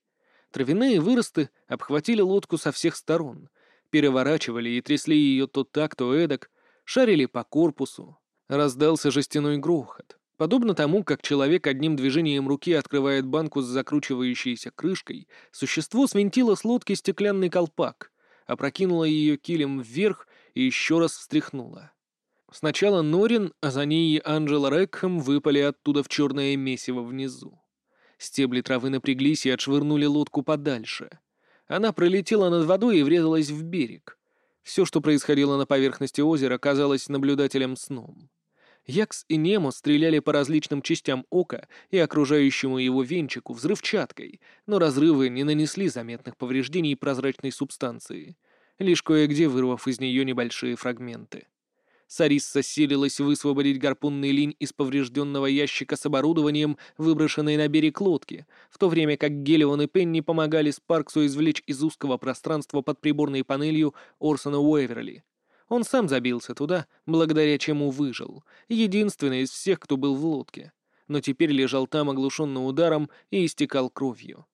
Травяные выросты обхватили лодку со всех сторон, переворачивали и трясли ее то так, то эдак, шарили по корпусу. Раздался жестяной грохот. Подобно тому, как человек одним движением руки открывает банку с закручивающейся крышкой, существо свинтило с лодки стеклянный колпак, опрокинуло ее килем вверх и еще раз встряхнуло. Сначала Норин, а за ней и Анджела Рекхэм выпали оттуда в черное месиво внизу. Стебли травы напряглись и отшвырнули лодку подальше. Она пролетела над водой и врезалась в берег. Все, что происходило на поверхности озера, казалось наблюдателем сном. Якс и Немо стреляли по различным частям ока и окружающему его венчику взрывчаткой, но разрывы не нанесли заметных повреждений прозрачной субстанции, лишь кое-где вырвав из нее небольшие фрагменты. Сарисса силилась высвободить гарпунный линь из поврежденного ящика с оборудованием, выброшенной на берег лодки, в то время как Гелион и Пенни помогали Спарксу извлечь из узкого пространства под приборной панелью Орсона Уэверли. Он сам забился туда, благодаря чему выжил, единственный из всех, кто был в лодке, но теперь лежал там оглушенный ударом и истекал кровью.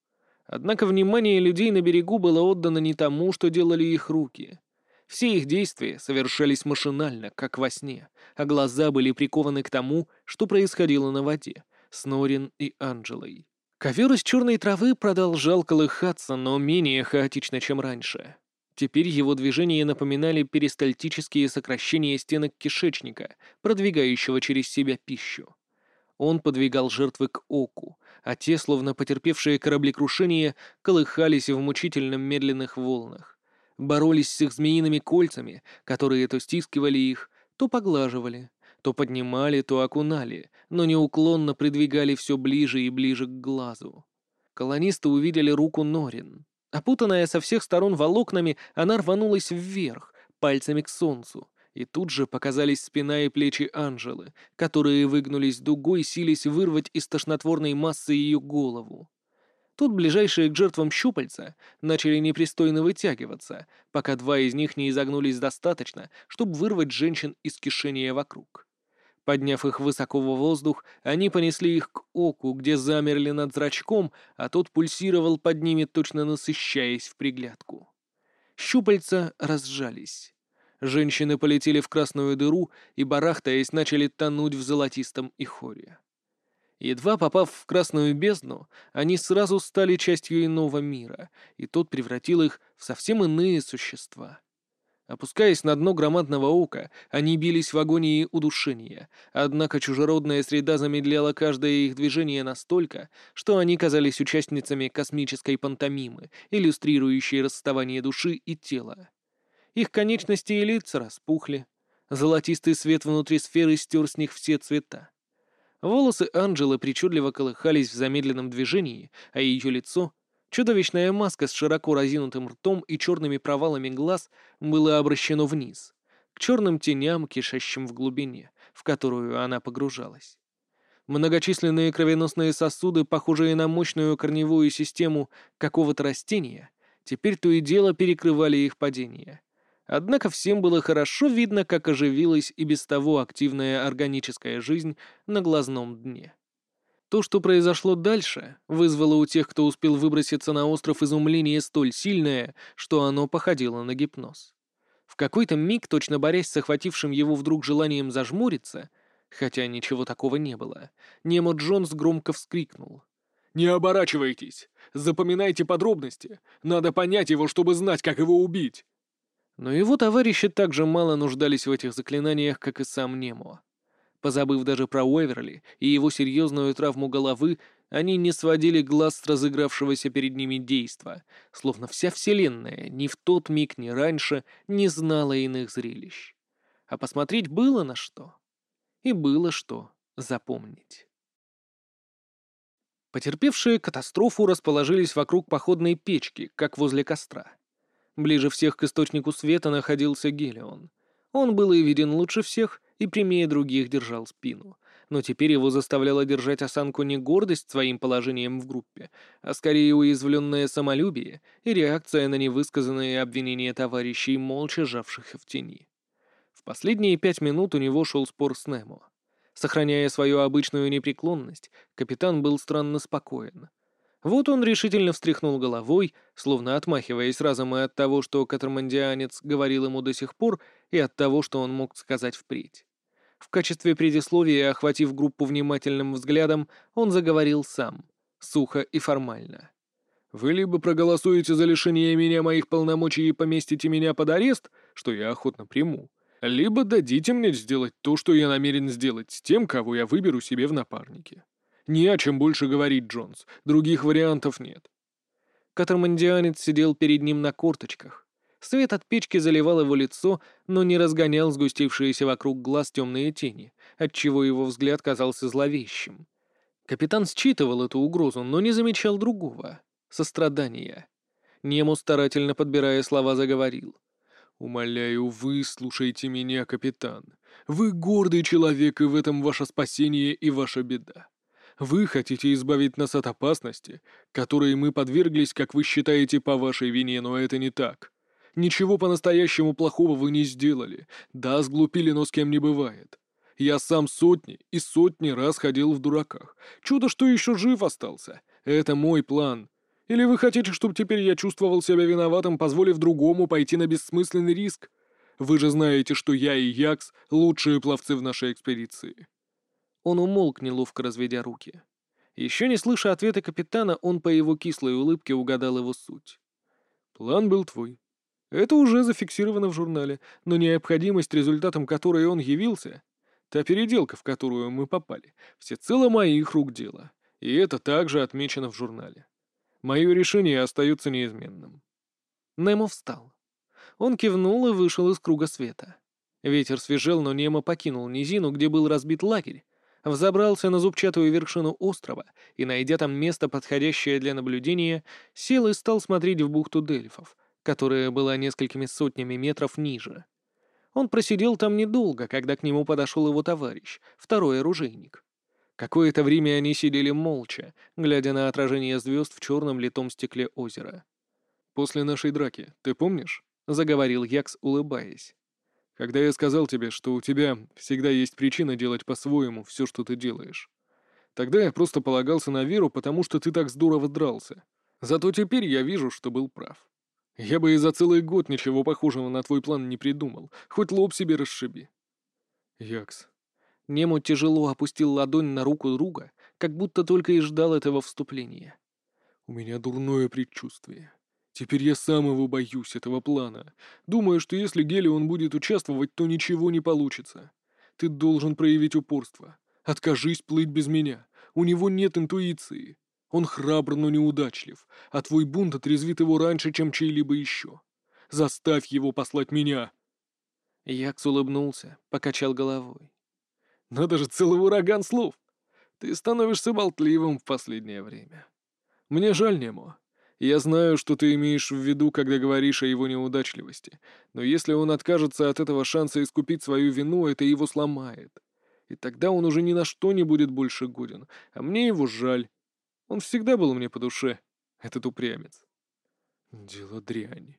Однако внимание людей на берегу было отдано не тому, что делали их руки — все их действия совершались машинально, как во сне, а глаза были прикованы к тому, что происходило на воде, с Норин и Анджелой. Ковер из черной травы продолжал колыхаться, но менее хаотично, чем раньше. Теперь его движения напоминали перистальтические сокращения стенок кишечника, продвигающего через себя пищу. Он подвигал жертвы к оку, а те, словно потерпевшие кораблекрушение, колыхались в мучительно медленных волнах боролись с их змеиными кольцами, которые то стискивали их, то поглаживали, то поднимали, то окунали, но неуклонно придвигали все ближе и ближе к глазу. Колонисты увидели руку Норин. Опутанная со всех сторон волокнами, она рванулась вверх, пальцами к солнцу, и тут же показались спина и плечи Анжелы, которые выгнулись дугой, сились вырвать из тошнотворной массы ее голову. Тут ближайшие к жертвам щупальца начали непристойно вытягиваться, пока два из них не изогнулись достаточно, чтобы вырвать женщин из кишения вокруг. Подняв их высоко в воздух, они понесли их к оку, где замерли над зрачком, а тот пульсировал под ними, точно насыщаясь в приглядку. Щупальца разжались. Женщины полетели в красную дыру и, барахтаясь, начали тонуть в золотистом ихоре. Едва попав в красную бездну, они сразу стали частью иного мира, и тот превратил их в совсем иные существа. Опускаясь на дно громадного ока, они бились в агонии удушения, однако чужеродная среда замедляла каждое их движение настолько, что они казались участницами космической пантомимы, иллюстрирующей расставание души и тела. Их конечности и лица распухли, золотистый свет внутри сферы стер с них все цвета. Волосы Анджелы причудливо колыхались в замедленном движении, а ее лицо, чудовищная маска с широко разинутым ртом и черными провалами глаз, было обращено вниз, к черным теням, кишащим в глубине, в которую она погружалась. Многочисленные кровеносные сосуды, похожие на мощную корневую систему какого-то растения, теперь то и дело перекрывали их падение. Однако всем было хорошо видно, как оживилась и без того активная органическая жизнь на глазном дне. То, что произошло дальше, вызвало у тех, кто успел выброситься на остров изумление столь сильное, что оно походило на гипноз. В какой-то миг, точно борясь с охватившим его вдруг желанием зажмуриться, хотя ничего такого не было, Немо Джонс громко вскрикнул. «Не оборачивайтесь! Запоминайте подробности! Надо понять его, чтобы знать, как его убить!» Но его товарищи так же мало нуждались в этих заклинаниях, как и сам Немо. Позабыв даже про Уэверли и его серьезную травму головы, они не сводили глаз с разыгравшегося перед ними действа, словно вся Вселенная ни в тот миг, ни раньше не знала иных зрелищ. А посмотреть было на что. И было что запомнить. Потерпевшие катастрофу расположились вокруг походной печки, как возле костра. Ближе всех к источнику света находился Гелион. Он был и виден лучше всех, и прямее других держал спину. Но теперь его заставляла держать осанку не гордость своим положением в группе, а скорее уязвленное самолюбие и реакция на невысказанные обвинения товарищей, молча жавших в тени. В последние пять минут у него шел спор с Немо. Сохраняя свою обычную непреклонность, капитан был странно спокоен. Вот он решительно встряхнул головой, словно отмахиваясь разом и от того, что катармандианец говорил ему до сих пор, и от того, что он мог сказать впредь. В качестве предисловия, охватив группу внимательным взглядом, он заговорил сам, сухо и формально. «Вы либо проголосуете за лишение меня моих полномочий и поместите меня под арест, что я охотно приму, либо дадите мне сделать то, что я намерен сделать с тем, кого я выберу себе в напарнике. Не о чем больше говорить, Джонс. Других вариантов нет. Катармандианец сидел перед ним на корточках. Свет от печки заливал его лицо, но не разгонял сгустившиеся вокруг глаз темные тени, отчего его взгляд казался зловещим. Капитан считывал эту угрозу, но не замечал другого — сострадания. Нему, старательно подбирая слова, заговорил. «Умоляю, выслушайте меня, капитан. Вы гордый человек, и в этом ваше спасение и ваша беда. Вы хотите избавить нас от опасности, которой мы подверглись, как вы считаете, по вашей вине, но это не так. Ничего по-настоящему плохого вы не сделали. Да, сглупили, но с кем не бывает. Я сам сотни и сотни раз ходил в дураках. Чудо, что еще жив остался. Это мой план. Или вы хотите, чтобы теперь я чувствовал себя виноватым, позволив другому пойти на бессмысленный риск? Вы же знаете, что я и Якс — лучшие пловцы в нашей экспедиции». Он умолк, неловко разведя руки. Еще не слыша ответа капитана, он по его кислой улыбке угадал его суть. «План был твой. Это уже зафиксировано в журнале, но необходимость, результатом которой он явился, та переделка, в которую мы попали, всецело моих рук дело, и это также отмечено в журнале. Мое решение остается неизменным». Немо встал. Он кивнул и вышел из круга света. Ветер свежел, но Немо покинул низину, где был разбит лагерь, взобрался на зубчатую вершину острова и, найдя там место, подходящее для наблюдения, сел и стал смотреть в бухту Дельфов, которая была несколькими сотнями метров ниже. Он просидел там недолго, когда к нему подошел его товарищ, второй оружейник. Какое-то время они сидели молча, глядя на отражение звезд в черном литом стекле озера. «После нашей драки, ты помнишь?» — заговорил Якс, улыбаясь. «Когда я сказал тебе, что у тебя всегда есть причина делать по-своему все, что ты делаешь. Тогда я просто полагался на веру, потому что ты так здорово дрался. Зато теперь я вижу, что был прав. Я бы и за целый год ничего похожего на твой план не придумал, хоть лоб себе расшиби». «Якс, Нему тяжело опустил ладонь на руку друга, как будто только и ждал этого вступления. «У меня дурное предчувствие. Теперь я сам его боюсь, этого плана. Думаю, что если Гелион будет участвовать, то ничего не получится. Ты должен проявить упорство. Откажись плыть без меня. У него нет интуиции. Он храбр, но неудачлив, а твой бунт отрезвит его раньше, чем чей-либо еще. Заставь его послать меня!» Якс улыбнулся, покачал головой. Надо же целый ураган слов. Ты становишься болтливым в последнее время. Мне жаль, Немо. Я знаю, что ты имеешь в виду, когда говоришь о его неудачливости, но если он откажется от этого шанса искупить свою вину, это его сломает. И тогда он уже ни на что не будет больше годен, а мне его жаль. Он всегда был мне по душе, этот упрямец. Дело дрянь.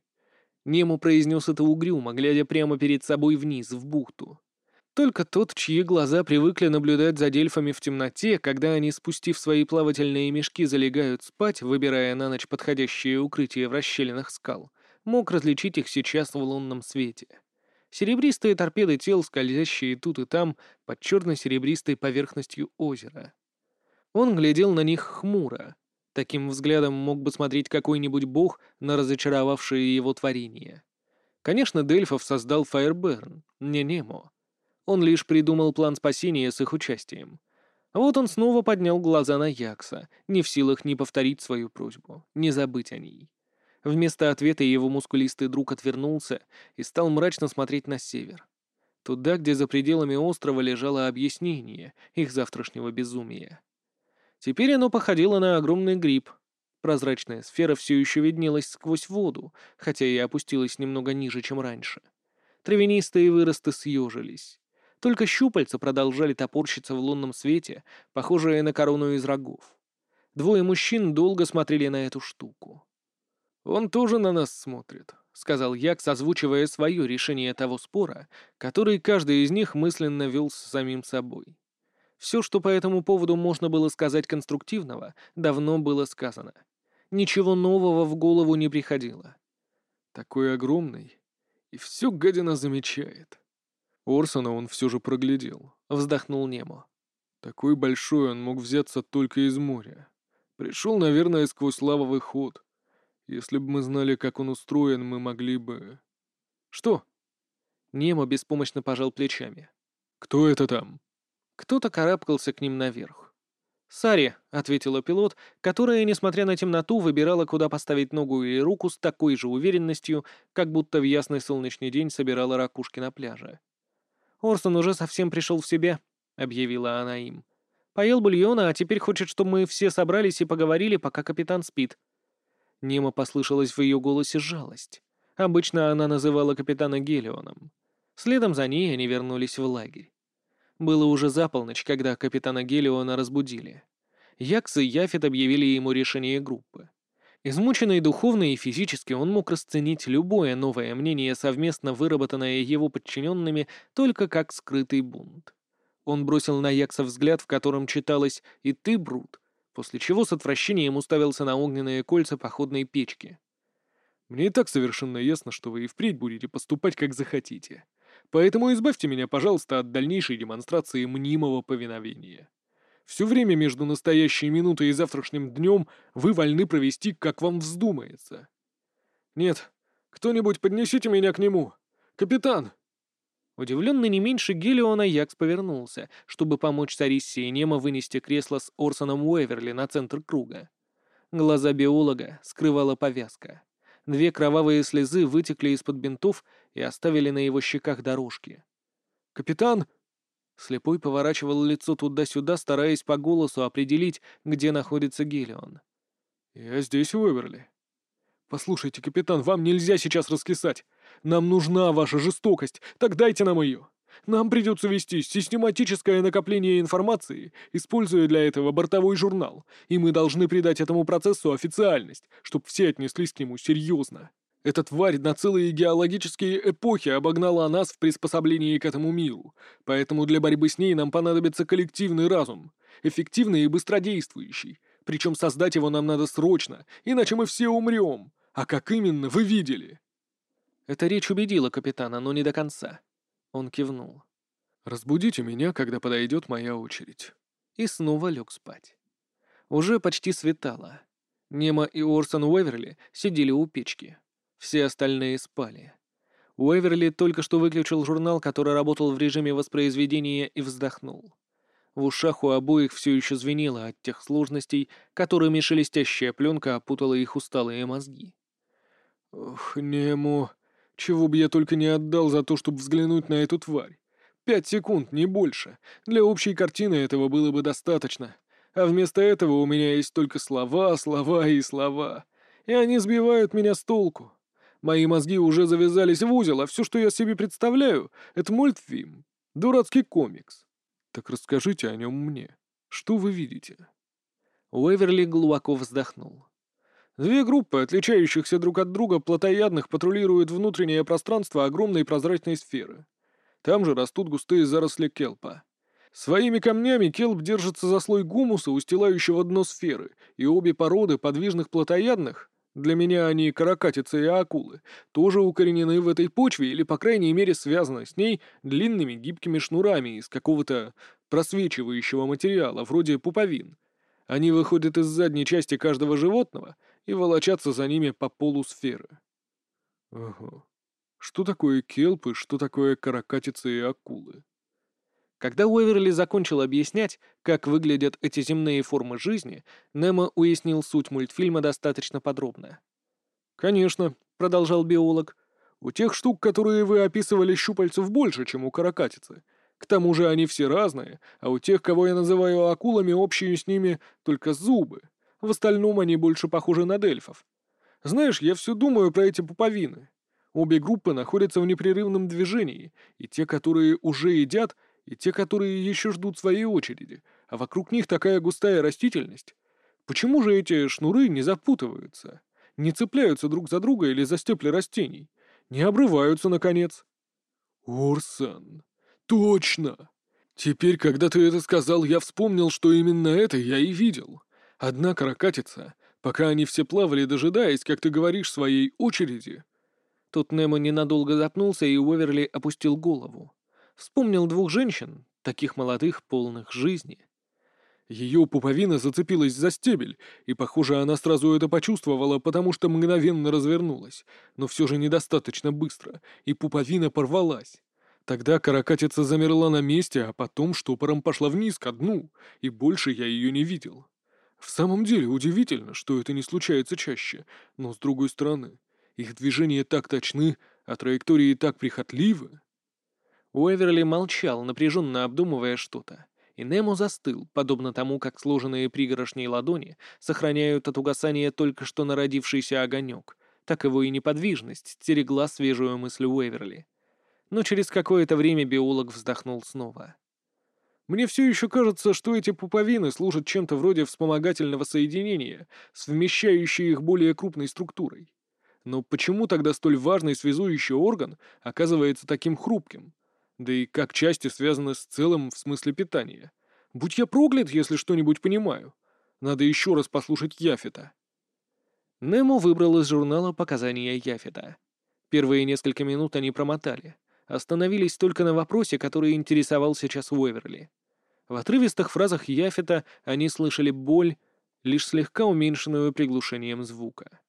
Нему произнес это угрюмо, глядя прямо перед собой вниз, в бухту. Только тот, чьи глаза привыкли наблюдать за дельфами в темноте, когда они, спустив свои плавательные мешки, залегают спать, выбирая на ночь подходящее укрытие в расщелинах скал, мог различить их сейчас в лунном свете. Серебристые торпеды тел, скользящие тут и там под черно-серебристой поверхностью озера. Он глядел на них хмуро. Таким взглядом мог бы смотреть какой-нибудь бог на разочаровавшие его творение. Конечно, Дельфов создал Фаерберн, не Немо. Он лишь придумал план спасения с их участием. Вот он снова поднял глаза на Якса, не в силах ни повторить свою просьбу, не забыть о ней. Вместо ответа его мускулистый друг отвернулся и стал мрачно смотреть на север. Туда, где за пределами острова лежало объяснение их завтрашнего безумия. Теперь оно походило на огромный гриб. Прозрачная сфера все еще виднелась сквозь воду, хотя и опустилась немного ниже, чем раньше. Травянистые выросты съежились. Только щупальца продолжали топорщиться в лунном свете, похожие на корону из рогов. Двое мужчин долго смотрели на эту штуку. «Он тоже на нас смотрит», — сказал Як, озвучивая свое решение того спора, который каждый из них мысленно вел с самим собой. Все, что по этому поводу можно было сказать конструктивного, давно было сказано. Ничего нового в голову не приходило. «Такой огромный, и все гадина замечает», Орсона он все же проглядел. Вздохнул Немо. Такой большой он мог взяться только из моря. Пришел, наверное, сквозь лавовый ход. Если бы мы знали, как он устроен, мы могли бы... Что? Немо беспомощно пожал плечами. Кто это там? Кто-то карабкался к ним наверх. «Сари», — ответила пилот, которая, несмотря на темноту, выбирала, куда поставить ногу или руку с такой же уверенностью, как будто в ясный солнечный день собирала ракушки на пляже. «Орсон уже совсем пришел в себя», — объявила она им. «Поел бульона, а теперь хочет, чтобы мы все собрались и поговорили, пока капитан спит». Немо послышалась в ее голосе жалость. Обычно она называла капитана Гелионом. Следом за ней они вернулись в лагерь. Было уже за полночь, когда капитана Гелиона разбудили. Якс и Яфет объявили ему решение группы. Измученный духовно и физически, он мог расценить любое новое мнение, совместно выработанное его подчиненными, только как скрытый бунт. Он бросил на Якса взгляд, в котором читалось «И ты, Брут», после чего с отвращением уставился на огненные кольца походной печки. «Мне и так совершенно ясно, что вы и впредь будете поступать, как захотите. Поэтому избавьте меня, пожалуйста, от дальнейшей демонстрации мнимого повиновения». Все время между настоящей минутой и завтрашним днем вы вольны провести, как вам вздумается. Нет, кто-нибудь поднесите меня к нему. Капитан!» Удивленный не меньше Гелиона, Якс повернулся, чтобы помочь Сариссе и Немо вынести кресло с Орсоном Уэверли на центр круга. Глаза биолога скрывала повязка. Две кровавые слезы вытекли из-под бинтов и оставили на его щеках дорожки. «Капитан!» Слепой поворачивал лицо туда-сюда, стараясь по голосу определить, где находится Гелион. «Я здесь, Уэверли. Послушайте, капитан, вам нельзя сейчас раскисать. Нам нужна ваша жестокость, так дайте нам ее. Нам придется вести систематическое накопление информации, используя для этого бортовой журнал, и мы должны придать этому процессу официальность, чтобы все отнеслись к нему серьезно. Эта тварь на целые геологические эпохи обогнала нас в приспособлении к этому миру, поэтому для борьбы с ней нам понадобится коллективный разум, эффективный и быстродействующий, причем создать его нам надо срочно, иначе мы все умрем. А как именно, вы видели?» Эта речь убедила капитана, но не до конца. Он кивнул. «Разбудите меня, когда подойдет моя очередь». И снова лег спать. Уже почти светало. Нема и Орсон Уэверли сидели у печки. Все остальные спали. Уэверли только что выключил журнал, который работал в режиме воспроизведения, и вздохнул. В ушах у обоих все еще звенело от тех сложностей, которыми шелестящая пленка опутала их усталые мозги. «Ох, Нему, чего бы я только не отдал за то, чтобы взглянуть на эту тварь. Пять секунд, не больше. Для общей картины этого было бы достаточно. А вместо этого у меня есть только слова, слова и слова. И они сбивают меня с толку. Мои мозги уже завязались в узел, а все, что я себе представляю, это мультфильм. Дурацкий комикс. Так расскажите о нем мне. Что вы видите?» Уэверли глубоко вздохнул. Две группы, отличающихся друг от друга плотоядных, патрулируют внутреннее пространство огромной прозрачной сферы. Там же растут густые заросли келпа. Своими камнями келп держится за слой гумуса, устилающего дно сферы, и обе породы подвижных плотоядных для меня они каракатицы и акулы, тоже укоренены в этой почве или, по крайней мере, связаны с ней длинными гибкими шнурами из какого-то просвечивающего материала, вроде пуповин. Они выходят из задней части каждого животного и волочатся за ними по полу сферы. Ага. Что такое келпы, что такое каракатицы и акулы? Когда Уэверли закончил объяснять, как выглядят эти земные формы жизни, Немо уяснил суть мультфильма достаточно подробно. «Конечно», — продолжал биолог, — «у тех штук, которые вы описывали, щупальцев больше, чем у каракатицы. К тому же они все разные, а у тех, кого я называю акулами, общие с ними только зубы. В остальном они больше похожи на дельфов. Знаешь, я все думаю про эти пуповины. Обе группы находятся в непрерывном движении, и те, которые уже едят — и те, которые еще ждут своей очереди, а вокруг них такая густая растительность. Почему же эти шнуры не запутываются, не цепляются друг за друга или за стебли растений, не обрываются, наконец? Орсон, точно! Теперь, когда ты это сказал, я вспомнил, что именно это я и видел. Одна каракатица, пока они все плавали, дожидаясь, как ты говоришь, своей очереди. Тут Немо ненадолго запнулся, и Уэверли опустил голову. Вспомнил двух женщин, таких молодых, полных жизни. Ее пуповина зацепилась за стебель, и, похоже, она сразу это почувствовала, потому что мгновенно развернулась, но все же недостаточно быстро, и пуповина порвалась. Тогда каракатица замерла на месте, а потом штопором пошла вниз ко дну, и больше я ее не видел. В самом деле удивительно, что это не случается чаще, но с другой стороны, их движения так точны, а траектории так прихотливы. Уэверли молчал, напряженно обдумывая что-то. И Немо застыл, подобно тому, как сложенные пригорошней ладони сохраняют от угасания только что народившийся огонек, так его и неподвижность стерегла свежую мысль Уэверли. Но через какое-то время биолог вздохнул снова. «Мне все еще кажется, что эти пуповины служат чем-то вроде вспомогательного соединения, совмещающие их более крупной структурой. Но почему тогда столь важный связующий орган оказывается таким хрупким? Да и как части связаны с целым в смысле питания? Будь я проклят, если что-нибудь понимаю. Надо еще раз послушать Яфета. Немо выбрал из журнала показания Яфета. Первые несколько минут они промотали. Остановились только на вопросе, который интересовал сейчас Уэверли. В отрывистых фразах Яфета они слышали боль, лишь слегка уменьшенную приглушением звука.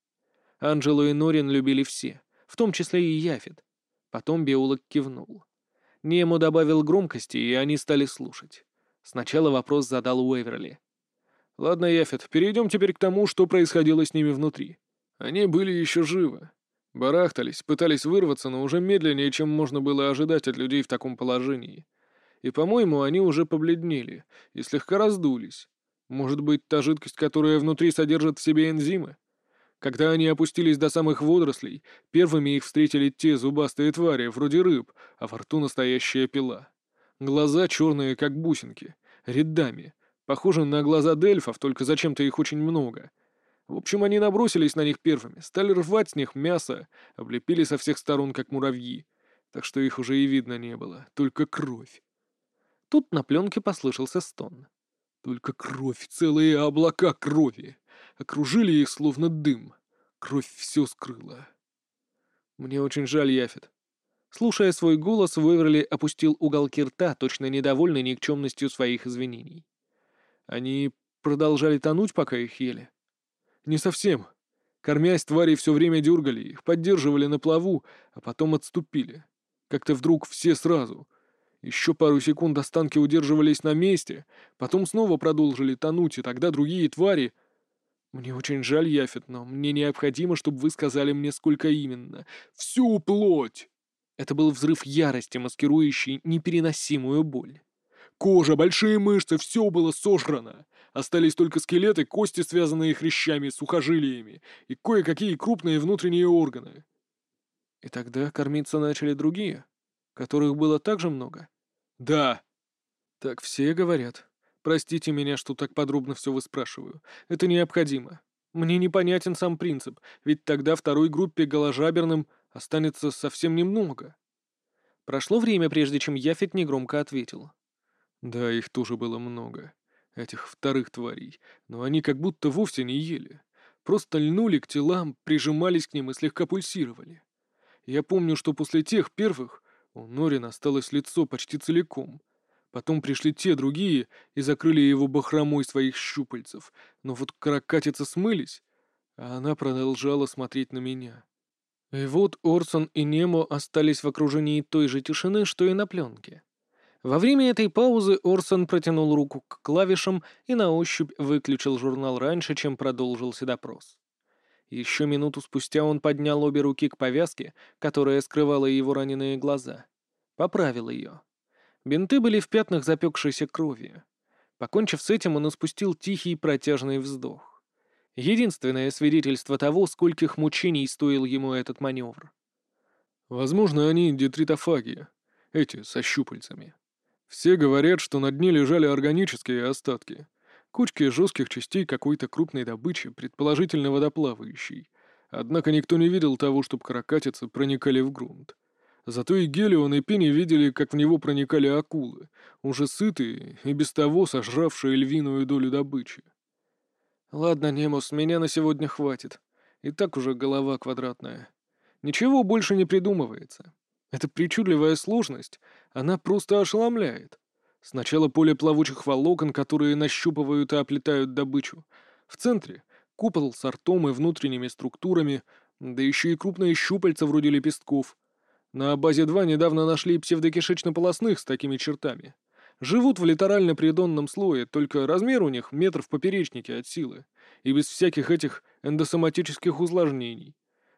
Анджело и Норин любили все, в том числе и Яфет. Потом биолог кивнул. Немо добавил громкости, и они стали слушать. Сначала вопрос задал Уэверли. «Ладно, Яфет, перейдем теперь к тому, что происходило с ними внутри. Они были еще живы. Барахтались, пытались вырваться, но уже медленнее, чем можно было ожидать от людей в таком положении. И, по-моему, они уже побледнели и слегка раздулись. Может быть, та жидкость, которая внутри содержит в себе энзимы? Когда они опустились до самых водорослей, первыми их встретили те зубастые твари, вроде рыб, а во рту настоящая пила. Глаза черные, как бусинки, рядами, похожи на глаза дельфов, только зачем-то их очень много. В общем, они набросились на них первыми, стали рвать с них мясо, облепили со всех сторон, как муравьи, так что их уже и видно не было, только кровь. Тут на пленке послышался стон. Только кровь, целые облака крови окружили их словно дым. Кровь все скрыла. Мне очень жаль, Яфет. Слушая свой голос, Уэверли опустил уголки рта, точно недовольный никчемностью своих извинений. Они продолжали тонуть, пока их ели? Не совсем. Кормясь, твари все время дергали их, поддерживали на плаву, а потом отступили. Как-то вдруг все сразу. Еще пару секунд останки удерживались на месте, потом снова продолжили тонуть, и тогда другие твари «Мне очень жаль, Яфет, но мне необходимо, чтобы вы сказали мне, сколько именно. Всю плоть!» Это был взрыв ярости, маскирующий непереносимую боль. Кожа, большие мышцы, все было сожрано. Остались только скелеты, кости, связанные хрящами, сухожилиями, и кое-какие крупные внутренние органы. И тогда кормиться начали другие, которых было так же много? Да. Так все говорят. Простите меня, что так подробно все выспрашиваю. Это необходимо. Мне непонятен сам принцип, ведь тогда второй группе голожаберным останется совсем немного. Прошло время, прежде чем Яфет негромко ответил. Да, их тоже было много. Этих вторых тварей. Но они как будто вовсе не ели. Просто льнули к телам, прижимались к ним и слегка пульсировали. Я помню, что после тех первых у Норин осталось лицо почти целиком — Потом пришли те другие и закрыли его бахромой своих щупальцев, но вот каракатицы смылись, а она продолжала смотреть на меня. И вот Орсон и Немо остались в окружении той же тишины, что и на пленке. Во время этой паузы Орсон протянул руку к клавишам и на ощупь выключил журнал раньше, чем продолжился допрос. Еще минуту спустя он поднял обе руки к повязке, которая скрывала его раненые глаза. Поправил ее. Бинты были в пятнах запекшейся крови. Покончив с этим, он испустил тихий протяжный вздох. Единственное свидетельство того, скольких мучений стоил ему этот маневр. Возможно, они детритофаги, эти со щупальцами. Все говорят, что на дне лежали органические остатки, кучки жестких частей какой-то крупной добычи, предположительно водоплавающей. Однако никто не видел того, чтобы каракатицы проникали в грунт. Зато и Гелион, и Пенни видели, как в него проникали акулы, уже сытые и без того сожравшие львиную долю добычи. Ладно, Немус, меня на сегодня хватит. И так уже голова квадратная. Ничего больше не придумывается. Эта причудливая сложность, она просто ошеломляет. Сначала поле плавучих волокон, которые нащупывают и оплетают добычу. В центре — купол с ртом и внутренними структурами, да еще и крупные щупальца вроде лепестков — на базе 2 недавно нашли псевдокишечно-полосных с такими чертами. Живут в литерально-придонном слое, только размер у них метр в поперечнике от силы, и без всяких этих эндосоматических усложнений.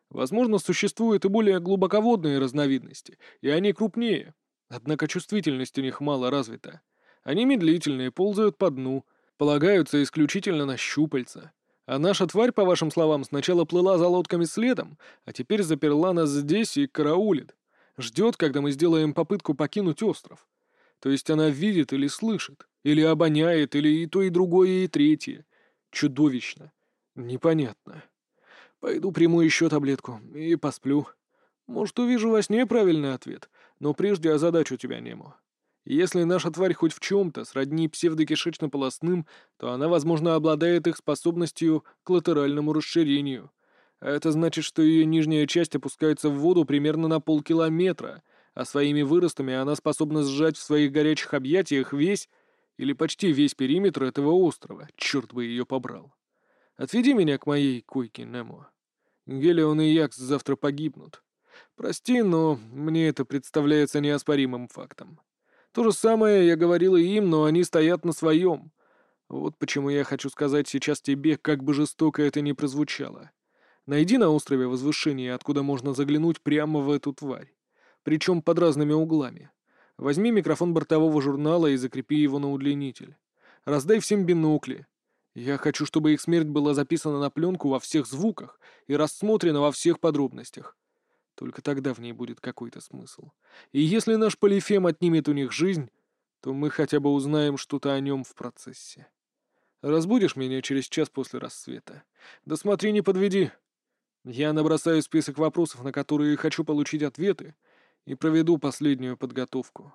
Возможно, существуют и более глубоководные разновидности, и они крупнее. Однако чувствительность у них мало развита. Они медлительные, ползают по дну, полагаются исключительно на щупальца. А наша тварь, по вашим словам, сначала плыла за лодками следом, а теперь заперла нас здесь и караулит. Ждет, когда мы сделаем попытку покинуть остров. То есть она видит или слышит, или обоняет, или и то, и другое, и третье. Чудовищно. Непонятно. Пойду приму еще таблетку и посплю. Может, увижу во сне правильный ответ, но прежде озадачу тебя, Немо. Если наша тварь хоть в чем-то сродни псевдокишечно-полостным, то она, возможно, обладает их способностью к латеральному расширению. Это значит, что ее нижняя часть опускается в воду примерно на полкилометра, а своими выростами она способна сжать в своих горячих объятиях весь или почти весь периметр этого острова. Черт бы ее побрал. Отведи меня к моей койке, Немо. Гелион и Якс завтра погибнут. Прости, но мне это представляется неоспоримым фактом. То же самое я говорил и им, но они стоят на своем. Вот почему я хочу сказать сейчас тебе, как бы жестоко это ни прозвучало. Найди на острове возвышение, откуда можно заглянуть прямо в эту тварь. Причем под разными углами. Возьми микрофон бортового журнала и закрепи его на удлинитель. Раздай всем бинокли. Я хочу, чтобы их смерть была записана на пленку во всех звуках и рассмотрена во всех подробностях. Только тогда в ней будет какой-то смысл. И если наш Полифем отнимет у них жизнь, то мы хотя бы узнаем что-то о нем в процессе. Разбудишь меня через час после рассвета. Да смотри, не подведи. Я набросаю список вопросов, на которые хочу получить ответы, и проведу последнюю подготовку.